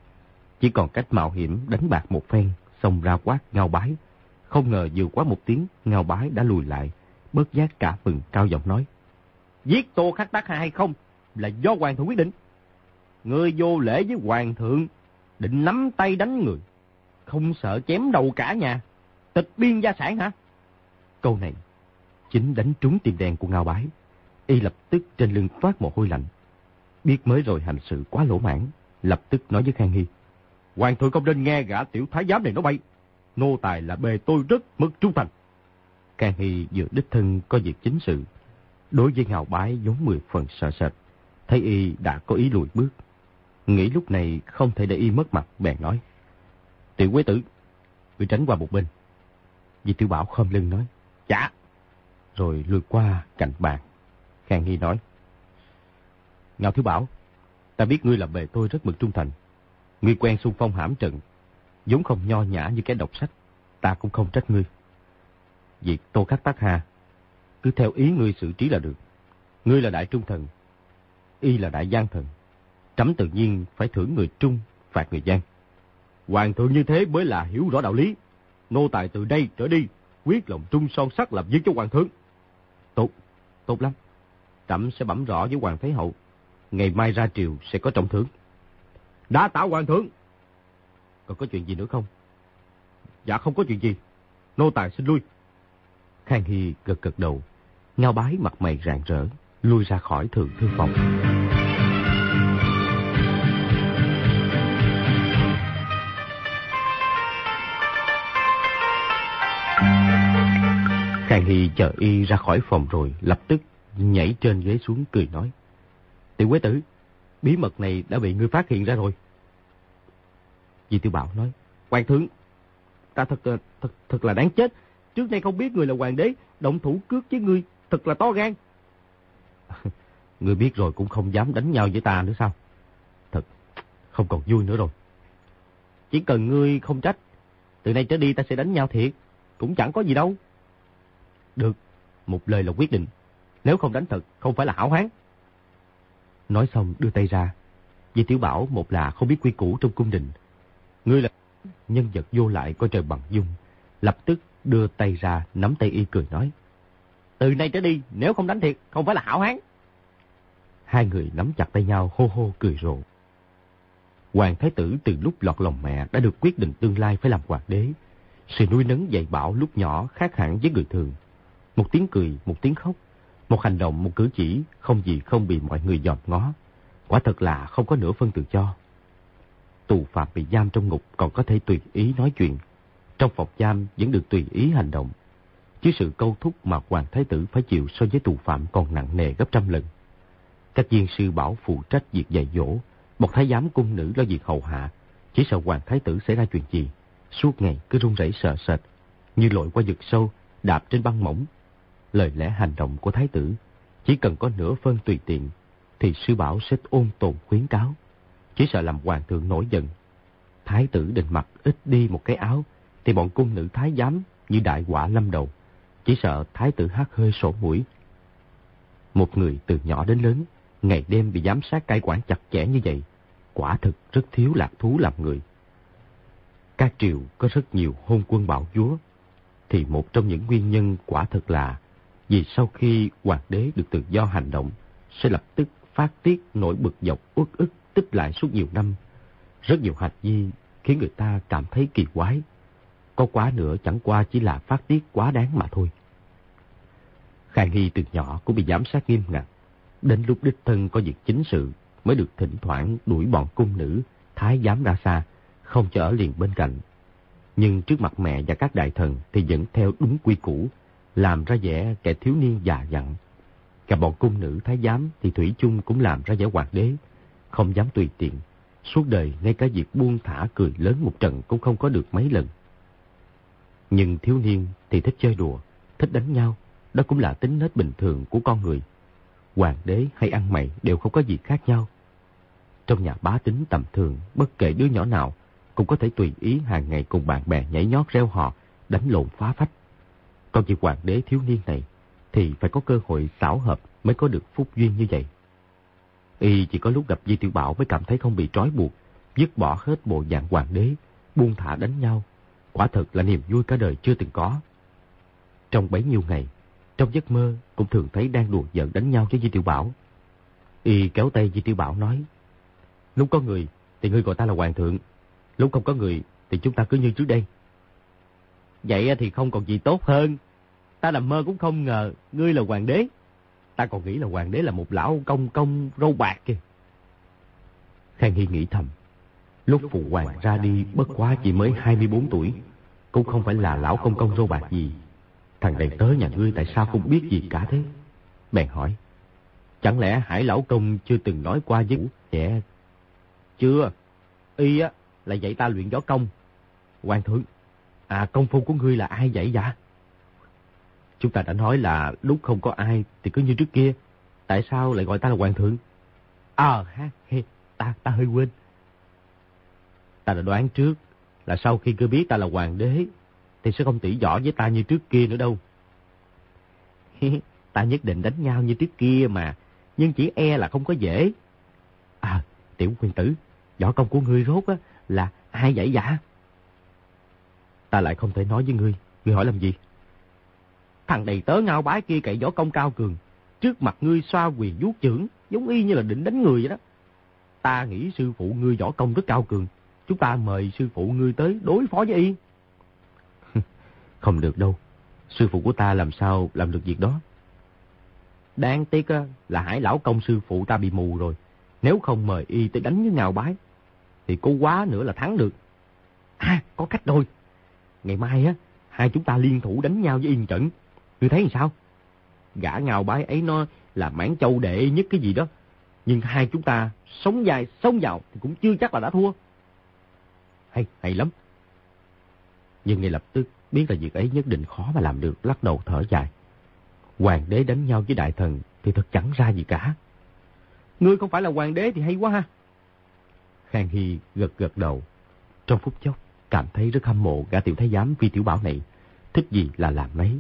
Chỉ còn cách mạo hiểm đánh bạc một phen, xông ra quát Ngao Bái. Không ngờ vừa quá một tiếng, Ngao Bái đã lùi lại, bớt giác cả mừng cao giọng nói. Giết Tô Khắc Tác hay không là do Hoàng thượng quyết định. Ngươi vô lễ với Hoàng thượng, định nắm tay đánh người. Không sợ chém đầu cả nhà. Tịch biên gia sản hả? Câu này chính đánh trúng tim đen của Ngao Bái. Y lập tức trên lưng phát mồ hôi lạnh. Biết mới rồi hành sự quá lỗ mãn, lập tức nói với Khang Hy. Hoàng thượng không nên nghe gã tiểu thái giám này nói bay. Nô tài là bề tôi rất mực trung thành. Khang Hy vừa đích thân có việc chính sự. Đối với Ngào Bái giống mười phần sợ sệt. Thấy y đã có ý lùi bước. Nghĩ lúc này không thể để y mất mặt, bèn nói. Tiểu quế tử, người tránh qua một bên. Vì tiểu bảo khom lưng nói. Dạ. Rồi lùi qua cạnh bàn. Khang Hy nói. ngào Thiếu Bảo, ta biết ngươi là bề tôi rất mực trung thành. Ngươi quen xung phong hãm trận, vốn không nho nhã như cái đọc sách, ta cũng không trách ngươi. Việc Tô Khắc Tác Hà, cứ theo ý ngươi xử trí là được. Ngươi là đại trung thần, y là đại gian thần. Trẫm tự nhiên phải thưởng người trung, phạt người gian. Hoàng thượng như thế mới là hiểu rõ đạo lý. Nô tài từ đây trở đi, quyết lòng trung son sắc làm việc cho hoàng thượng. Tốt, tốt lắm. Trẫm sẽ bẩm rõ với hoàng thái hậu ngày mai ra triều sẽ có trọng thưởng. Đã tạo hoàng thượng. Còn có chuyện gì nữa không? Dạ không có chuyện gì. Nô tài xin lui. Khang Hy gật gật đầu. Ngao bái mặt mày rạng rỡ. lui ra khỏi thượng thư phòng. Khang Hy chờ y ra khỏi phòng rồi, lập tức nhảy trên ghế xuống cười nói. Tiểu quế tử, bí mật này đã bị ngươi phát hiện ra rồi. Di Tiểu Bảo nói, Hoàng thượng, ta thật, ờ, thật, thật là đáng chết. Trước nay không biết người là hoàng đế, động thủ cướp với ngươi, thật là to gan. ngươi biết rồi cũng không dám đánh nhau với ta nữa sao? Thật, không còn vui nữa rồi. Chỉ cần ngươi không trách, từ nay trở đi ta sẽ đánh nhau thiệt, cũng chẳng có gì đâu. Được, một lời là quyết định. Nếu không đánh thật, không phải là hảo hán. Nói xong đưa tay ra. Vì Tiểu Bảo một là không biết quy củ trong cung đình. Ngươi là nhân vật vô lại coi trời bằng dung. Lập tức đưa tay ra, nắm tay y cười nói. Từ nay trở đi, nếu không đánh thiệt, không phải là hảo hán. Hai người nắm chặt tay nhau hô hô cười rộ. Hoàng Thái Tử từ lúc lọt lòng mẹ đã được quyết định tương lai phải làm hoàng đế. Sự nuôi nấng dạy bảo lúc nhỏ khác hẳn với người thường. Một tiếng cười, một tiếng khóc, một hành động, một cử chỉ không gì không bị mọi người dòm ngó. Quả thật là không có nửa phân tự cho. Tù phạm bị giam trong ngục còn có thể tùy ý nói chuyện. Trong phòng giam vẫn được tùy ý hành động. Chứ sự câu thúc mà Hoàng Thái Tử phải chịu so với tù phạm còn nặng nề gấp trăm lần. Các viên sư bảo phụ trách việc dạy dỗ, một thái giám cung nữ lo việc hầu hạ, chỉ sợ Hoàng Thái Tử xảy ra chuyện gì. Suốt ngày cứ run rẩy sợ sệt, như lội qua vực sâu, đạp trên băng mỏng. Lời lẽ hành động của Thái Tử, chỉ cần có nửa phân tùy tiện, thì sư bảo sẽ ôn tồn khuyến cáo. Chỉ sợ làm hoàng thượng nổi giận. Thái tử định mặc ít đi một cái áo, thì bọn cung nữ thái giám như đại quả lâm đầu. Chỉ sợ thái tử hát hơi sổ mũi. Một người từ nhỏ đến lớn, ngày đêm bị giám sát cai quản chặt chẽ như vậy, quả thực rất thiếu lạc thú làm người. Các triều có rất nhiều hôn quân bạo chúa, thì một trong những nguyên nhân quả thực là vì sau khi hoàng đế được tự do hành động, sẽ lập tức phát tiết nỗi bực dọc uất ức tích lại suốt nhiều năm. Rất nhiều hạt di khiến người ta cảm thấy kỳ quái. Có quá nữa chẳng qua chỉ là phát tiết quá đáng mà thôi. Khang Hy từ nhỏ cũng bị giám sát nghiêm ngặt. Đến lúc đích thân có việc chính sự mới được thỉnh thoảng đuổi bọn cung nữ, thái giám ra xa, không cho ở liền bên cạnh. Nhưng trước mặt mẹ và các đại thần thì vẫn theo đúng quy củ, làm ra vẻ kẻ thiếu niên già dặn. Cả bọn cung nữ thái giám thì Thủy chung cũng làm ra vẻ hoàng đế, không dám tùy tiện. Suốt đời ngay cả việc buông thả cười lớn một trận cũng không có được mấy lần. Nhưng thiếu niên thì thích chơi đùa, thích đánh nhau, đó cũng là tính nết bình thường của con người. Hoàng đế hay ăn mày đều không có gì khác nhau. Trong nhà bá tính tầm thường, bất kể đứa nhỏ nào cũng có thể tùy ý hàng ngày cùng bạn bè nhảy nhót reo hò, đánh lộn phá phách. Còn việc hoàng đế thiếu niên này thì phải có cơ hội xảo hợp mới có được phúc duyên như vậy. Y chỉ có lúc gặp Di Tiểu Bảo mới cảm thấy không bị trói buộc, dứt bỏ hết bộ dạng hoàng đế, buông thả đánh nhau. Quả thật là niềm vui cả đời chưa từng có. Trong bấy nhiêu ngày, trong giấc mơ cũng thường thấy đang đùa giận đánh nhau với Di Tiểu Bảo. Y kéo tay Di Tiểu Bảo nói, Lúc có người thì ngươi gọi ta là hoàng thượng, lúc không có người thì chúng ta cứ như trước đây. Vậy thì không còn gì tốt hơn. Ta nằm mơ cũng không ngờ ngươi là hoàng đế. Ta còn nghĩ là hoàng đế là một lão công công râu bạc kìa. Khang Hy nghĩ thầm. Lúc phụ hoàng ra đi bất quá chỉ mới 24 tuổi. Cũng không phải là lão công công râu bạc gì. Thằng đầy tớ nhà ngươi tại sao không biết gì cả thế? Bèn hỏi. Chẳng lẽ hải lão công chưa từng nói qua với trẻ? Dạ. Chưa. Y á là dạy ta luyện gió công. Hoàng thượng, à công phu của ngươi là ai dạy dạ? Chúng ta đã nói là lúc không có ai thì cứ như trước kia. Tại sao lại gọi ta là hoàng thượng? Ờ ha, he, ta, ta hơi quên. Ta đã đoán trước là sau khi cứ biết ta là hoàng đế thì sẽ không tỉ võ với ta như trước kia nữa đâu. ta nhất định đánh nhau như trước kia mà, nhưng chỉ e là không có dễ. À, tiểu quyền tử, võ công của ngươi rốt á, là ai dạy dạ? Ta lại không thể nói với ngươi, ngươi hỏi làm gì? Thằng đầy tớ ngao bái kia cậy võ công cao cường, trước mặt ngươi xoa quyền vuốt chưởng, giống y như là định đánh người vậy đó. Ta nghĩ sư phụ ngươi võ công rất cao cường, chúng ta mời sư phụ ngươi tới đối phó với y. không được đâu, sư phụ của ta làm sao làm được việc đó. Đáng tiếc là hải lão công sư phụ ta bị mù rồi. Nếu không mời y tới đánh với ngào bái, thì cố quá nữa là thắng được. À, có cách rồi. Ngày mai á, hai chúng ta liên thủ đánh nhau với yên trận. Ngươi thấy sao? Gã ngào bái ấy nó là mãn châu đệ nhất cái gì đó. Nhưng hai chúng ta sống dài, sống giàu thì cũng chưa chắc là đã thua. Hay, hay lắm. Nhưng ngay lập tức biết là việc ấy nhất định khó mà làm được, lắc đầu thở dài. Hoàng đế đánh nhau với đại thần thì thật chẳng ra gì cả. Ngươi không phải là hoàng đế thì hay quá ha. Khang Hy gật gật đầu. Trong phút chốc, cảm thấy rất hâm mộ gã tiểu thái giám vi tiểu bảo này. Thích gì là làm mấy.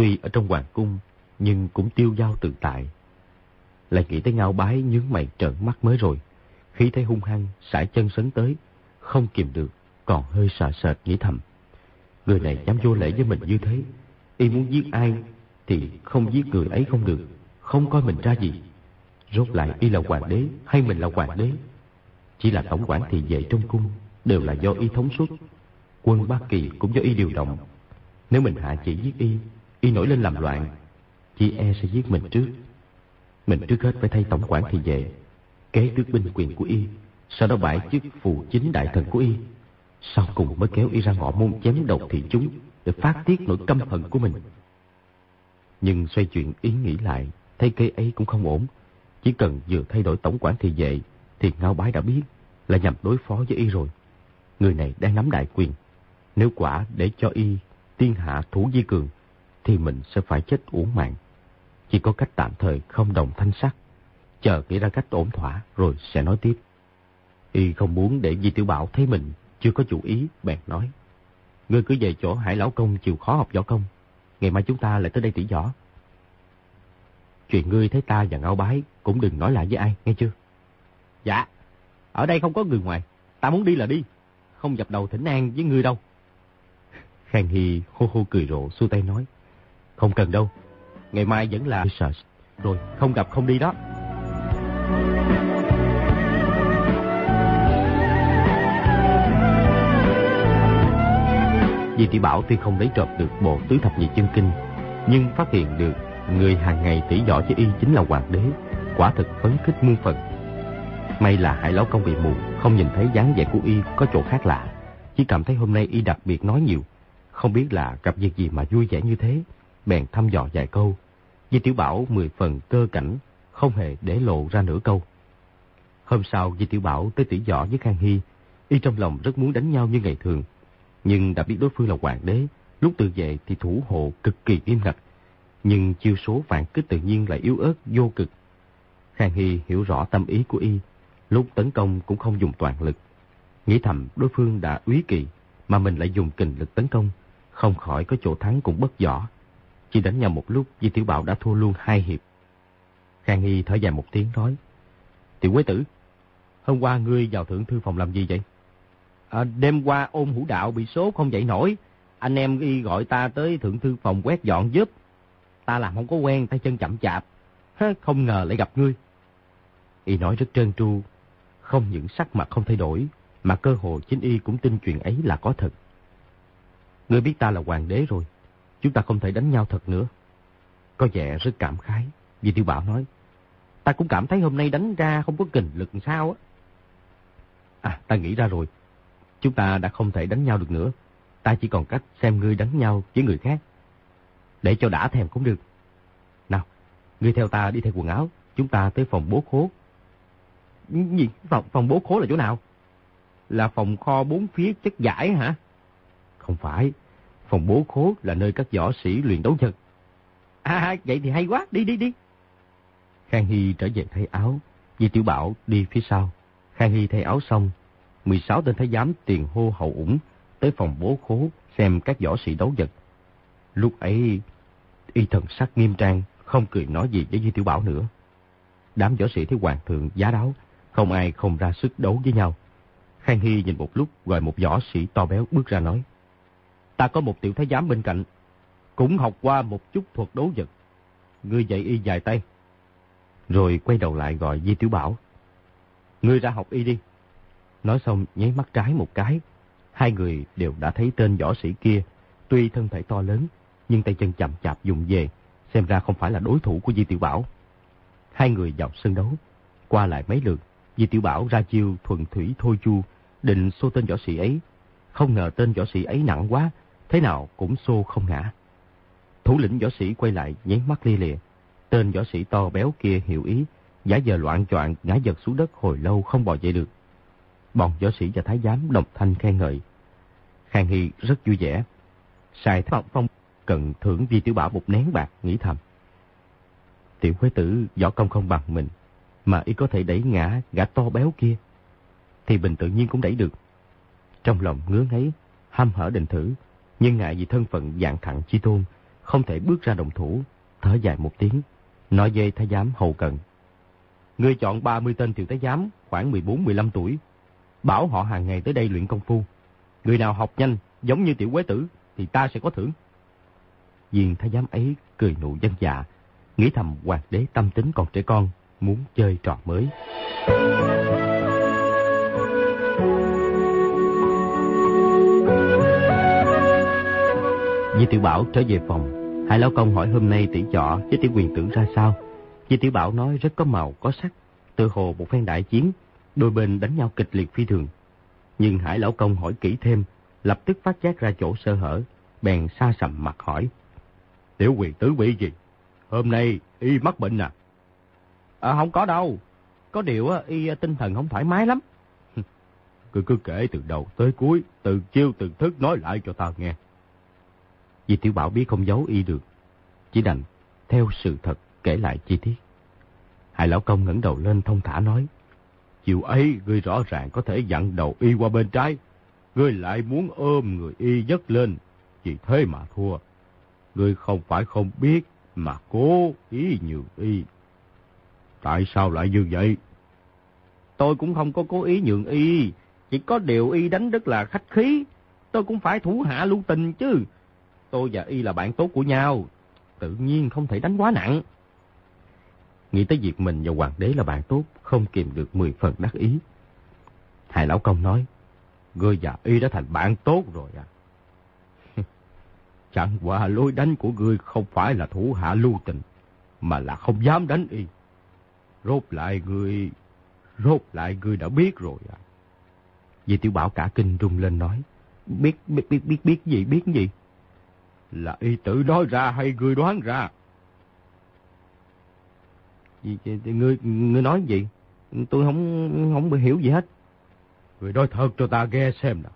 Tuy ở trong hoàng cung, nhưng cũng tiêu dao tự tại. Lại nghĩ tới ngao bái nhướng mày trợn mắt mới rồi. Khi thấy hung hăng, sải chân sấn tới, không kìm được, còn hơi sợ sệt nghĩ thầm. Người này dám vô lễ với mình như thế. Y muốn giết ai thì không giết người ấy không được, không coi mình ra gì. Rốt lại y là hoàng đế hay mình là hoàng đế? Chỉ là tổng quản thị vệ trong cung, đều là do y thống suốt. Quân Ba Kỳ cũng do y điều động. Nếu mình hạ chỉ giết y, y nổi lên làm loạn, chỉ e sẽ giết mình trước. Mình trước hết phải thay tổng quản thì về kế tước binh quyền của y, sau đó bãi chức phù chính đại thần của y. Sau cùng mới kéo y ra ngõ môn chém đầu thị chúng để phát tiết nỗi căm hận của mình. Nhưng xoay chuyện ý nghĩ lại, thấy cây ấy cũng không ổn. Chỉ cần vừa thay đổi tổng quản thì vệ, thì Ngao Bái đã biết là nhằm đối phó với y rồi. Người này đang nắm đại quyền. Nếu quả để cho y tiên hạ thủ di cường, thì mình sẽ phải chết uổng mạng. Chỉ có cách tạm thời không đồng thanh sắc, chờ nghĩ ra cách ổn thỏa rồi sẽ nói tiếp. Y không muốn để Di Tiểu Bảo thấy mình chưa có chủ ý, bèn nói. Ngươi cứ về chỗ Hải Lão Công chịu khó học võ công. Ngày mai chúng ta lại tới đây tỉ võ. Chuyện ngươi thấy ta và Ngao Bái cũng đừng nói lại với ai, nghe chưa? Dạ, ở đây không có người ngoài. Ta muốn đi là đi. Không dập đầu thỉnh an với ngươi đâu. Khang Hy hô hô cười rộ, xua tay nói. Không cần đâu. Ngày mai vẫn là. Rồi, không gặp không đi đó. Di Tỷ Bảo tuy không lấy trộm được bộ tứ thập nhị chân kinh, nhưng phát hiện được người hàng ngày tỷ võ với y chính là hoàng đế, quả thực phấn khích muôn phần. May là Hải Lão Công bị mù, không nhìn thấy dáng vẻ của y có chỗ khác lạ, chỉ cảm thấy hôm nay y đặc biệt nói nhiều, không biết là gặp việc gì mà vui vẻ như thế, bèn thăm dò vài câu. Di Tiểu Bảo mười phần cơ cảnh, không hề để lộ ra nửa câu. Hôm sau Di Tiểu Bảo tới tỉ võ với Khang Hy, y trong lòng rất muốn đánh nhau như ngày thường, nhưng đã biết đối phương là hoàng đế, lúc tự vệ thì thủ hộ cực kỳ nghiêm ngặt, nhưng chiêu số phản kích tự nhiên lại yếu ớt vô cực. Khang Hy hiểu rõ tâm ý của y, lúc tấn công cũng không dùng toàn lực. Nghĩ thầm đối phương đã úy kỳ, mà mình lại dùng kình lực tấn công, không khỏi có chỗ thắng cũng bất võ. Chỉ đánh nhau một lúc, Di Tiểu Bảo đã thua luôn hai hiệp. Khang Hy thở dài một tiếng nói, Tiểu Quế Tử, hôm qua ngươi vào thượng thư phòng làm gì vậy? À, đêm qua ôm hữu đạo bị số không dậy nổi. Anh em y gọi ta tới thượng thư phòng quét dọn giúp. Ta làm không có quen, tay chân chậm chạp. Không ngờ lại gặp ngươi. Y nói rất trơn tru. Không những sắc mặt không thay đổi, mà cơ hội chính y cũng tin chuyện ấy là có thật. Ngươi biết ta là hoàng đế rồi. Chúng ta không thể đánh nhau thật nữa. Có vẻ rất cảm khái. Vì tiêu bảo nói. Ta cũng cảm thấy hôm nay đánh ra không có kình lực sao á. À, ta nghĩ ra rồi. Chúng ta đã không thể đánh nhau được nữa. Ta chỉ còn cách xem ngươi đánh nhau với người khác. Để cho đã thèm cũng được. Nào, ngươi theo ta đi thay quần áo. Chúng ta tới phòng bố khố. Gì? Phòng, phòng bố khố là chỗ nào? Là phòng kho bốn phía chất giải hả? Không phải. Phòng bố khố là nơi các võ sĩ luyện đấu vật. À, vậy thì hay quá. Đi, đi, đi. Khang Hy trở về thay áo. Di Tiểu Bảo đi phía sau. Khang Hy thay áo xong, 16 tên thái giám tiền hô hậu ủng tới phòng bố khố xem các võ sĩ đấu vật. Lúc ấy, y thần sắc nghiêm trang, không cười nói gì với Di Tiểu Bảo nữa. Đám võ sĩ thấy hoàng thượng giá đáo, không ai không ra sức đấu với nhau. Khang Hy nhìn một lúc gọi một võ sĩ to béo bước ra nói. Ta có một tiểu thái giám bên cạnh, cũng học qua một chút thuật đấu vật. Ngươi dạy y dài tay. Rồi quay đầu lại gọi Di Tiểu Bảo. Ngươi ra học y đi. Nói xong nháy mắt trái một cái. Hai người đều đã thấy tên võ sĩ kia. Tuy thân thể to lớn, nhưng tay chân chậm chạp dùng về. xem ra không phải là đối thủ của Di Tiểu Bảo. Hai người vào sân đấu, qua lại mấy lượt, Di Tiểu Bảo ra chiêu thuần thủy thôi chu, định xô tên võ sĩ ấy. Không ngờ tên võ sĩ ấy nặng quá, thế nào cũng xô không ngã. Thủ lĩnh võ sĩ quay lại nháy mắt lia lịa. Tên võ sĩ to béo kia hiểu ý, giả giờ loạn choạng ngã giật xuống đất hồi lâu không bò dậy được. Bọn võ sĩ và thái giám đồng thanh khen ngợi. Khang Hy rất vui vẻ. Sai Thái Phong cần thưởng Di Tiểu Bảo một nén bạc, nghĩ thầm. Tiểu quế tử võ công không bằng mình, mà y có thể đẩy ngã gã to béo kia, thì bình tự nhiên cũng đẩy được. Trong lòng ngứa ngáy, ham hở định thử, nhưng ngại vì thân phận dạng thẳng chi tôn, không thể bước ra đồng thủ, thở dài một tiếng, nói dây thái giám hầu cận. Ngươi chọn 30 tên tiểu thái giám, khoảng 14-15 tuổi, bảo họ hàng ngày tới đây luyện công phu. Người nào học nhanh, giống như tiểu quế tử, thì ta sẽ có thưởng. Diện thái giám ấy cười nụ dân dạ, nghĩ thầm hoàng đế tâm tính còn trẻ con, muốn chơi trò mới. Tiểu Bảo trở về phòng, Hải Lão Công hỏi hôm nay tỷ trọ với tiểu quyền tử ra sao. Di Tiểu Bảo nói rất có màu, có sắc, tự hồ một phen đại chiến, đôi bên đánh nhau kịch liệt phi thường. Nhưng Hải Lão Công hỏi kỹ thêm, lập tức phát giác ra chỗ sơ hở, bèn xa sầm mặt hỏi. Tiểu quyền tử bị gì? Hôm nay y mắc bệnh à? À không có đâu. Có điều y tinh thần không thoải mái lắm. cứ cứ kể từ đầu tới cuối, từ chiêu từng thức nói lại cho ta nghe. Vì Tiểu Bảo biết không giấu y được. Chỉ đành theo sự thật kể lại chi tiết. hai Lão Công ngẩng đầu lên thông thả nói. Chiều ấy, ngươi rõ ràng có thể dặn đầu y qua bên trái. Ngươi lại muốn ôm người y dứt lên. Vì thế mà thua. Ngươi không phải không biết, mà cố ý nhường y. Tại sao lại như vậy? Tôi cũng không có cố ý nhường y. Chỉ có điều y đánh rất là khách khí. Tôi cũng phải thủ hạ lưu tình chứ. Tôi và y là bạn tốt của nhau. Tự nhiên không thể đánh quá nặng. Nghĩ tới việc mình và hoàng đế là bạn tốt, không kìm được 10 phần đắc ý. Hai Lão Công nói, Ngươi và y đã thành bạn tốt rồi à. Chẳng qua lối đánh của ngươi không phải là thủ hạ lưu tình, mà là không dám đánh y. Rốt lại ngươi, rốt lại ngươi đã biết rồi à. Vì tiểu bảo cả kinh rung lên nói, biết, biết, biết, biết, biết gì, biết gì. Là y tự nói ra hay ngươi đoán ra? Gì, ngươi, ngươi nói gì? Tôi không, không hiểu gì hết. Người nói thật cho ta nghe xem nào.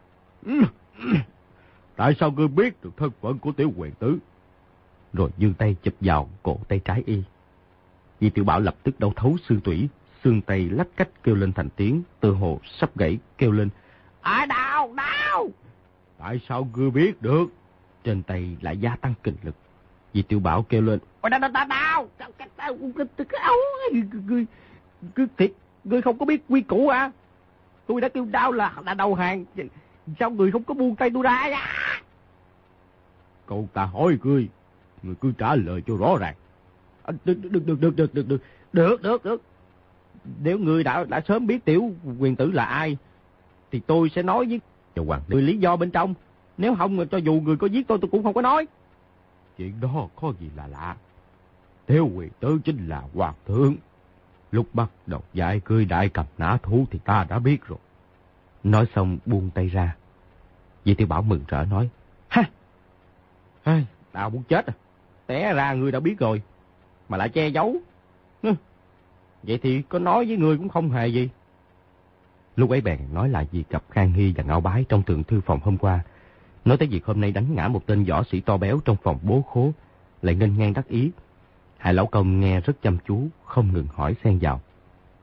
Tại sao ngươi biết được thân phận của tiểu quyền tử? Rồi dương tay chụp vào cổ tay trái y. Di tiểu bảo lập tức đau thấu xương tủy, xương tay lách cách kêu lên thành tiếng, từ hồ sắp gãy kêu lên. À đau, đau! Tại sao ngươi biết được? Trên tay lại gia tăng kinh lực. Di tiểu bảo kêu lên. Ôi đau, đau, đau, đau! Ngươi, ngươi, thiệt, ngươi không có biết quy củ à? Tôi đã kêu đau là, là đầu hàng. Sao người không có buông tay tôi ra? À? Cậu ta hỏi ngươi, người cứ trả lời cho rõ ràng. À, được, được, được, được, được, được, được, được, được, được. Nếu người đã đã sớm biết tiểu quyền tử là ai, thì tôi sẽ nói với cho hoàng đế lý do bên trong. Nếu không, cho dù người có giết tôi, tôi cũng không có nói. Chuyện đó có gì là lạ. Tiểu quyền tử chính là hoàng thượng. Lúc bắt đầu dạy cười đại cầm nã thú thì ta đã biết rồi. Nói xong buông tay ra. Di Tiểu Bảo mừng rỡ nói. Ha! Ai, tao muốn chết à. Té ra ngươi đã biết rồi. Mà lại che giấu. Hừ. Vậy thì có nói với ngươi cũng không hề gì. Lúc ấy bèn nói lại việc gặp Khang Hy và Ngạo Bái trong tượng thư phòng hôm qua. Nói tới việc hôm nay đánh ngã một tên võ sĩ to béo trong phòng bố khố. Lại ngân ngang đắc ý. Hải Lão Công nghe rất chăm chú, không ngừng hỏi xen vào.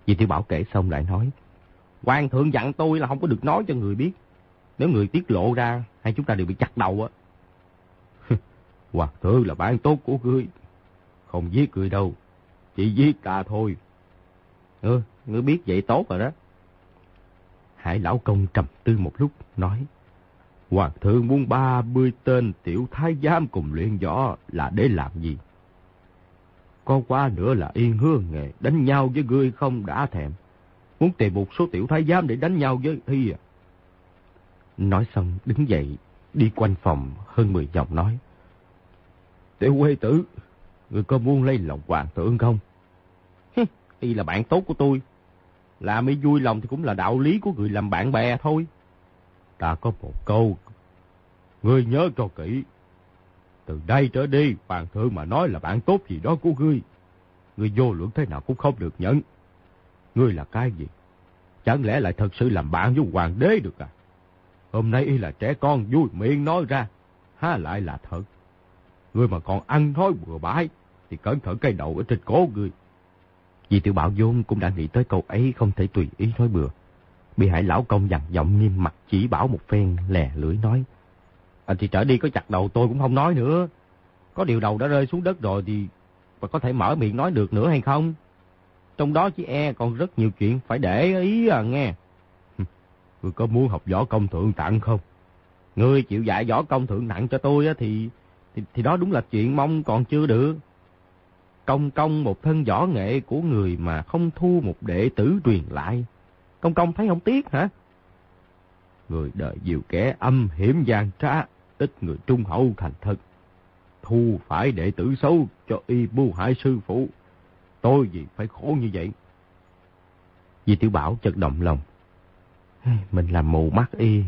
Vì Tiểu Bảo kể xong lại nói. Hoàng thượng dặn tôi là không có được nói cho người biết. Nếu người tiết lộ ra, hai chúng ta đều bị chặt đầu á. Hoàng thượng là bạn tốt của ngươi. Không giết người đâu, chỉ giết ta thôi. Ừ, ngươi biết vậy tốt rồi đó. Hải lão công trầm tư một lúc, nói. Hoàng thượng muốn ba mươi tên tiểu thái giám cùng luyện võ là để làm gì? Có quá nữa là yên hương nghề, đánh nhau với ngươi không đã thèm. Muốn tìm một số tiểu thái giám để đánh nhau với Hy à? Nói xong đứng dậy, đi quanh phòng hơn 10 vòng nói. Tiểu quê tử, Người có muốn lấy lòng hoàng thượng không? Y là bạn tốt của tôi. Làm y vui lòng thì cũng là đạo lý của người làm bạn bè thôi. Ta có một câu. Ngươi nhớ cho kỹ. Từ đây trở đi, bạn thượng mà nói là bạn tốt gì đó của ngươi. Ngươi vô luận thế nào cũng không được nhận. Ngươi là cái gì? Chẳng lẽ lại thật sự làm bạn với hoàng đế được à? Hôm nay y là trẻ con vui miệng nói ra. Há lại là thật. Ngươi mà còn ăn nói bừa bãi thì cẩn thận cây đầu ở trên cổ ngươi. Vì tiểu bảo vốn cũng đã nghĩ tới câu ấy không thể tùy ý nói bừa. Bị hải lão công dằn giọng nghiêm mặt chỉ bảo một phen lè lưỡi nói. À, thì trở đi có chặt đầu tôi cũng không nói nữa. Có điều đầu đã rơi xuống đất rồi thì mà có thể mở miệng nói được nữa hay không? Trong đó chỉ e còn rất nhiều chuyện phải để ý à nghe. Ngươi có muốn học võ công thượng tặng không? Ngươi chịu dạy võ công thượng nặng cho tôi á thì, thì thì đó đúng là chuyện mong còn chưa được. Công công một thân võ nghệ của người mà không thu một đệ tử truyền lại. Công công thấy không tiếc hả? Người đời nhiều kẻ âm hiểm gian trá, ít người trung hậu thành thật. Thu phải đệ tử xấu cho y bu hại sư phụ. Tôi gì phải khổ như vậy? Vì tiểu bảo chợt động lòng. Mình làm mù mắt y.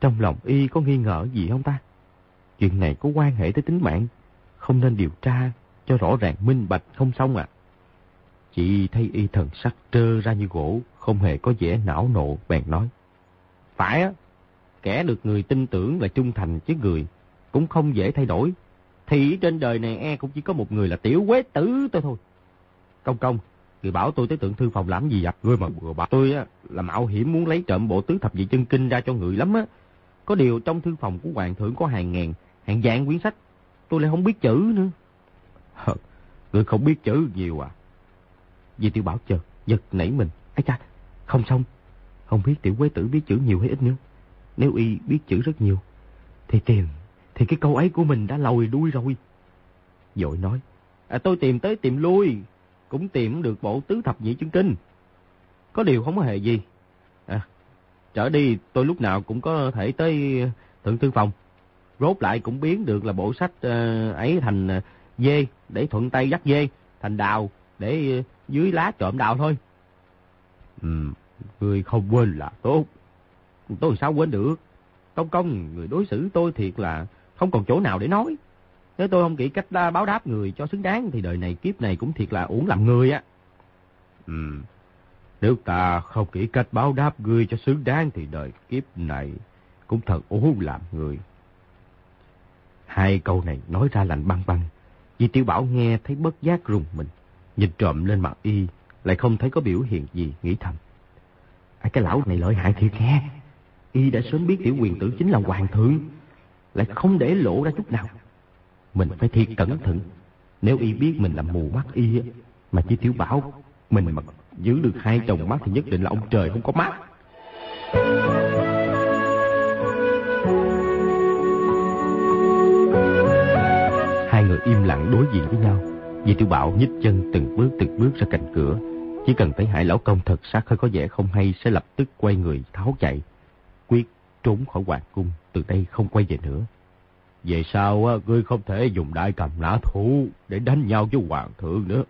Trong lòng y có nghi ngờ gì không ta? Chuyện này có quan hệ tới tính mạng. Không nên điều tra cho rõ ràng minh bạch không xong à. Chị thấy y thần sắc trơ ra như gỗ, không hề có vẻ não nộ, bèn nói. Phải á, kẻ được người tin tưởng là trung thành chứ người, cũng không dễ thay đổi. Thì trên đời này e cũng chỉ có một người là tiểu quế tử tôi thôi. Công công, người bảo tôi tới tượng thư phòng làm gì vậy? Người mà vừa bảo tôi á, là mạo hiểm muốn lấy trộm bộ tứ thập vị chân kinh ra cho người lắm á. Có điều trong thư phòng của hoàng thượng có hàng ngàn, hàng vạn quyển sách. Tôi lại không biết chữ nữa. Người không biết chữ nhiều à? Vì tiểu bảo chờ, giật nảy mình. Ây cha, không xong. Không biết tiểu quế tử biết chữ nhiều hay ít nữa. Nếu y biết chữ rất nhiều, thì tìm, thì cái câu ấy của mình đã lòi đuôi rồi. Dội nói, à, tôi tìm tới tìm lui, cũng tìm được bộ tứ thập nhị chứng kinh. Có điều không có hề gì. À, trở đi tôi lúc nào cũng có thể tới ờ, thượng thư phòng. Rốt lại cũng biến được là bộ sách ờ, ấy thành ờ, dê để thuận tay dắt dê, thành đào để dưới lá trộm đào thôi. Ừ, người không quên là tốt. Tôi sao quên được? Công công, người đối xử tôi thiệt là không còn chỗ nào để nói. Nếu tôi không nghĩ cách báo đáp người cho xứng đáng thì đời này kiếp này cũng thiệt là uổng làm người á. Ừ, nếu ta không nghĩ cách báo đáp người cho xứng đáng thì đời kiếp này cũng thật uổng làm người. Hai câu này nói ra lạnh băng băng. Vì tiểu bảo nghe thấy bất giác rùng mình. Nhìn trộm lên mặt y, lại không thấy có biểu hiện gì, nghĩ thầm. À, cái lão này lợi hại thiệt nghe. Y đã sớm biết tiểu quyền tử chính là hoàng thượng. Lại không để lộ ra chút nào. Mình phải thiệt cẩn thận. Nếu y biết mình là mù mắt y, mà chỉ tiểu bảo, mình mà giữ được hai chồng mắt thì nhất định là ông trời không có mắt. Hai người im lặng đối diện với nhau. Vì tiểu bảo nhích chân từng bước từng bước ra cạnh cửa. Chỉ cần thấy hải lão công thật sát hơi có vẻ không hay sẽ lập tức quay người tháo chạy. Quyết trốn khỏi hoàng cung, từ đây không quay về nữa. Về sau, ngươi không thể dùng đại cầm nã thủ để đánh nhau với hoàng thượng nữa.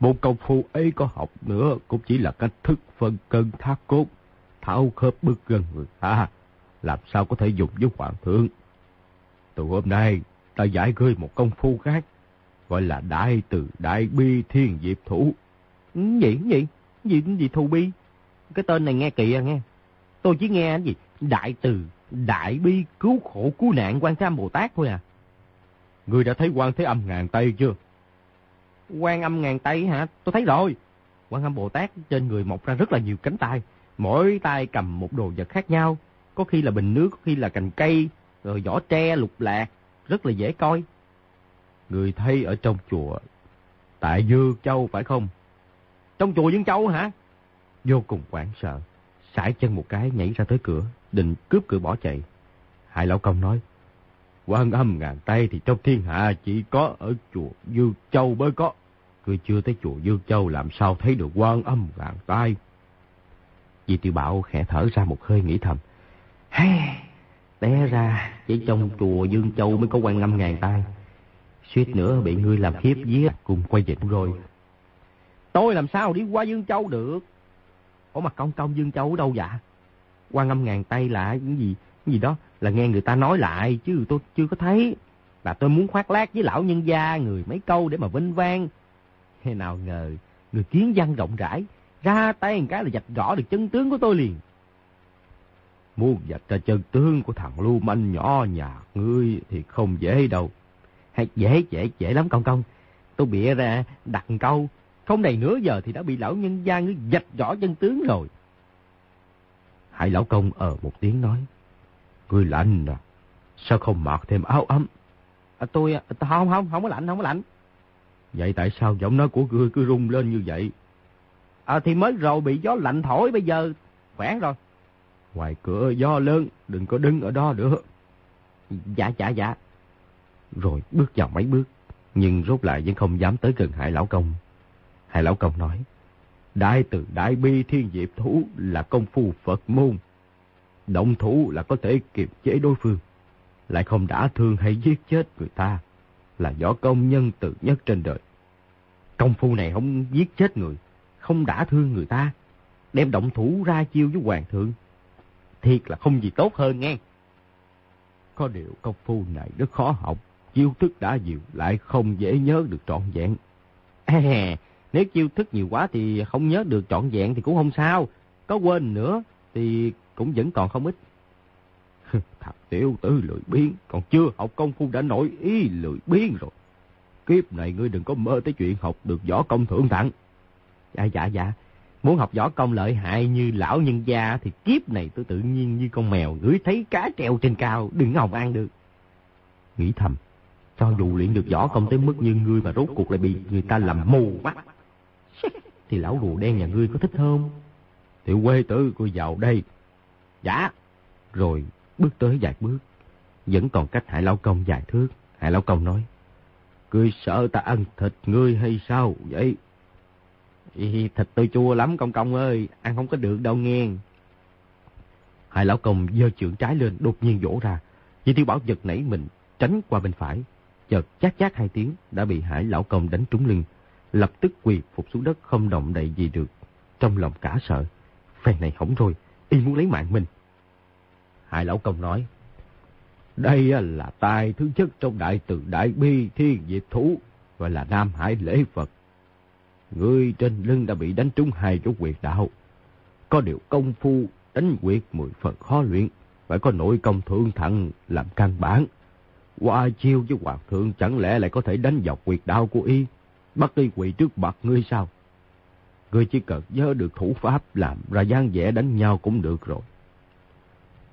Một công phu ấy có học nữa cũng chỉ là cách thức phân cân thác cốt, tháo khớp bức gần người ta. Làm sao có thể dùng với hoàng thượng? Từ hôm nay, ta giải ngươi một công phu khác, gọi là đại từ đại bi thiên diệp thủ. Ừ, gì, gì, gì, gì thù bi? Cái tên này nghe kỳ à nghe. Tôi chỉ nghe gì, đại từ, đại bi, cứu khổ, cứu nạn, quan tham Bồ Tát thôi à. người đã thấy quan thế âm ngàn tay chưa? Quan âm ngàn tay hả? Tôi thấy rồi. Quan âm Bồ Tát trên người mọc ra rất là nhiều cánh tay. Mỗi tay cầm một đồ vật khác nhau. Có khi là bình nước, có khi là cành cây, rồi vỏ tre, lục lạc. Rất là dễ coi. Người thấy ở trong chùa Tại Dương Châu phải không? Trong chùa Dương Châu hả? Vô cùng quảng sợ. Sải chân một cái nhảy ra tới cửa, định cướp cửa bỏ chạy. Hai lão công nói, quan âm ngàn tay thì trong thiên hạ chỉ có ở chùa Dương Châu mới có. Cứ chưa tới chùa Dương Châu làm sao thấy được quan âm ngàn tay. vì tiểu Bảo khẽ thở ra một hơi nghĩ thầm. Hey, té ra chỉ trong chùa Dương Châu mới có quan âm ngàn tay. Suýt nữa bị ngươi làm khiếp giết cùng quay dịch rồi. Tôi làm sao đi qua Dương Châu được? Ủa mà công công Dương Châu ở đâu dạ? Qua ngâm ngàn tay là cái gì? Cái gì đó là nghe người ta nói lại chứ tôi chưa có thấy. Là tôi muốn khoác lác với lão nhân gia người mấy câu để mà vinh vang. thế nào ngờ người kiến văn rộng rãi ra tay một cái là dạch rõ được chân tướng của tôi liền. Muốn dạch ra chân tướng của thằng lưu manh nhỏ nhà ngươi thì không dễ đâu. Hay dễ, dễ, dễ lắm công công. Tôi bịa ra đặt câu, không đầy nửa giờ thì đã bị lão nhân gia ngươi dạch rõ chân tướng rồi. Hải lão công ở một tiếng nói. Ngươi lạnh à, sao không mặc thêm áo ấm? À, tôi, à, tôi không, không, không có lạnh, không có lạnh. Vậy tại sao giọng nói của ngươi cứ rung lên như vậy? À, thì mới rồi bị gió lạnh thổi bây giờ khỏe rồi. Ngoài cửa gió lớn, đừng có đứng ở đó nữa. Dạ, dạ, dạ. Rồi bước vào mấy bước, nhưng rốt lại vẫn không dám tới gần Hải Lão Công hai Lão Công nói, Đại từ Đại Bi Thiên Diệp Thú là công phu Phật môn. Động thủ là có thể kiềm chế đối phương, lại không đã thương hay giết chết người ta, là võ công nhân từ nhất trên đời. Công phu này không giết chết người, không đã thương người ta, đem động thủ ra chiêu với hoàng thượng. Thiệt là không gì tốt hơn nghe. Có điều công phu này rất khó học, chiêu thức đã diệu lại không dễ nhớ được trọn vẹn. À, nếu chiêu thức nhiều quá thì không nhớ được trọn vẹn thì cũng không sao. Có quên nữa thì cũng vẫn còn không ít. Thật tiểu tử lười biến, còn chưa học công phu đã nổi ý lười biến rồi. Kiếp này ngươi đừng có mơ tới chuyện học được võ công thượng thẳng. Dạ dạ dạ, muốn học võ công lợi hại như lão nhân gia thì kiếp này tôi tự nhiên như con mèo ngửi thấy cá treo trên cao, đừng hòng ăn được. Nghĩ thầm, cho dù luyện được võ công tới mức như ngươi mà rốt cuộc lại bị người ta làm mù mắt. Thì lão rùa đen nhà ngươi có thích không? Tiểu quê tử cô vào đây. Dạ. Rồi bước tới vài bước. Vẫn còn cách Hải Lão Công vài thước. Hải Lão Công nói. Ngươi sợ ta ăn thịt ngươi hay sao vậy? Ý, thịt tôi chua lắm công công ơi. Ăn không có được đâu nghe. Hải Lão Công giơ chưởng trái lên đột nhiên vỗ ra. Vì tiêu bảo giật nảy mình tránh qua bên phải. Chợt chát chát hai tiếng đã bị Hải Lão Công đánh trúng lưng. Lập tức quỳ phục xuống đất không động đậy gì được. Trong lòng cả sợ. Phen này hỏng rồi. Y muốn lấy mạng mình. Hai Lão Công nói. Đây là tài thứ nhất trong đại từ đại bi thiên diệt thú. Gọi là Nam Hải lễ Phật. người trên lưng đã bị đánh trúng hai chỗ quyệt đạo. Có điều công phu đánh quyệt mười phần khó luyện. Phải có nội công thượng thặng làm căn bản. Qua chiêu với hoàng thượng chẳng lẽ lại có thể đánh dọc quyệt đạo của y. Bắt y quỳ trước mặt ngươi sao? Ngươi chỉ cần nhớ được thủ pháp làm ra dáng vẻ đánh nhau cũng được rồi.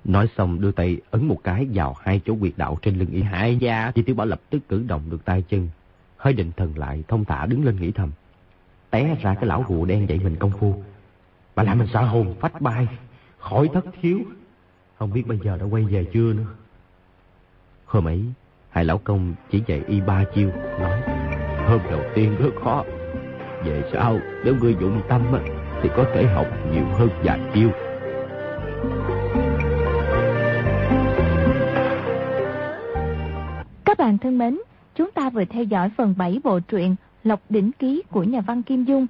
Nói xong đưa tay ấn một cái vào hai chỗ quyệt đạo trên lưng y hải gia. Chị Tiểu Bảo lập tức cử động được tay chân. Hơi định thần lại thông thả đứng lên nghĩ thầm. Té ra cái lão rùa đen dạy mình công phu. Mà làm mình sợ hồn phách bay. Khỏi thất thiếu. Không biết bây giờ đã quay về chưa nữa. Hôm ấy, hai lão công chỉ dạy y ba chiêu, nói. Hôm đầu tiên rất khó. Về sau, nếu ngươi dụng tâm thì có thể học nhiều hơn vài chiêu. Các bạn thân mến, chúng ta vừa theo dõi phần 7 bộ truyện Lộc Đỉnh Ký của nhà văn Kim Dung.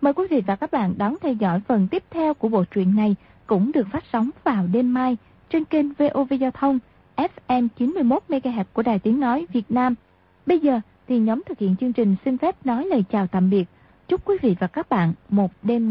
Mời quý vị và các bạn đón theo dõi phần tiếp theo của bộ truyện này cũng được phát sóng vào đêm mai trên kênh VOV Giao thông FM 91MHz của Đài Tiếng Nói Việt Nam. Bây giờ thì nhóm thực hiện chương trình xin phép nói lời chào tạm biệt. Chúc quý vị và các bạn một đêm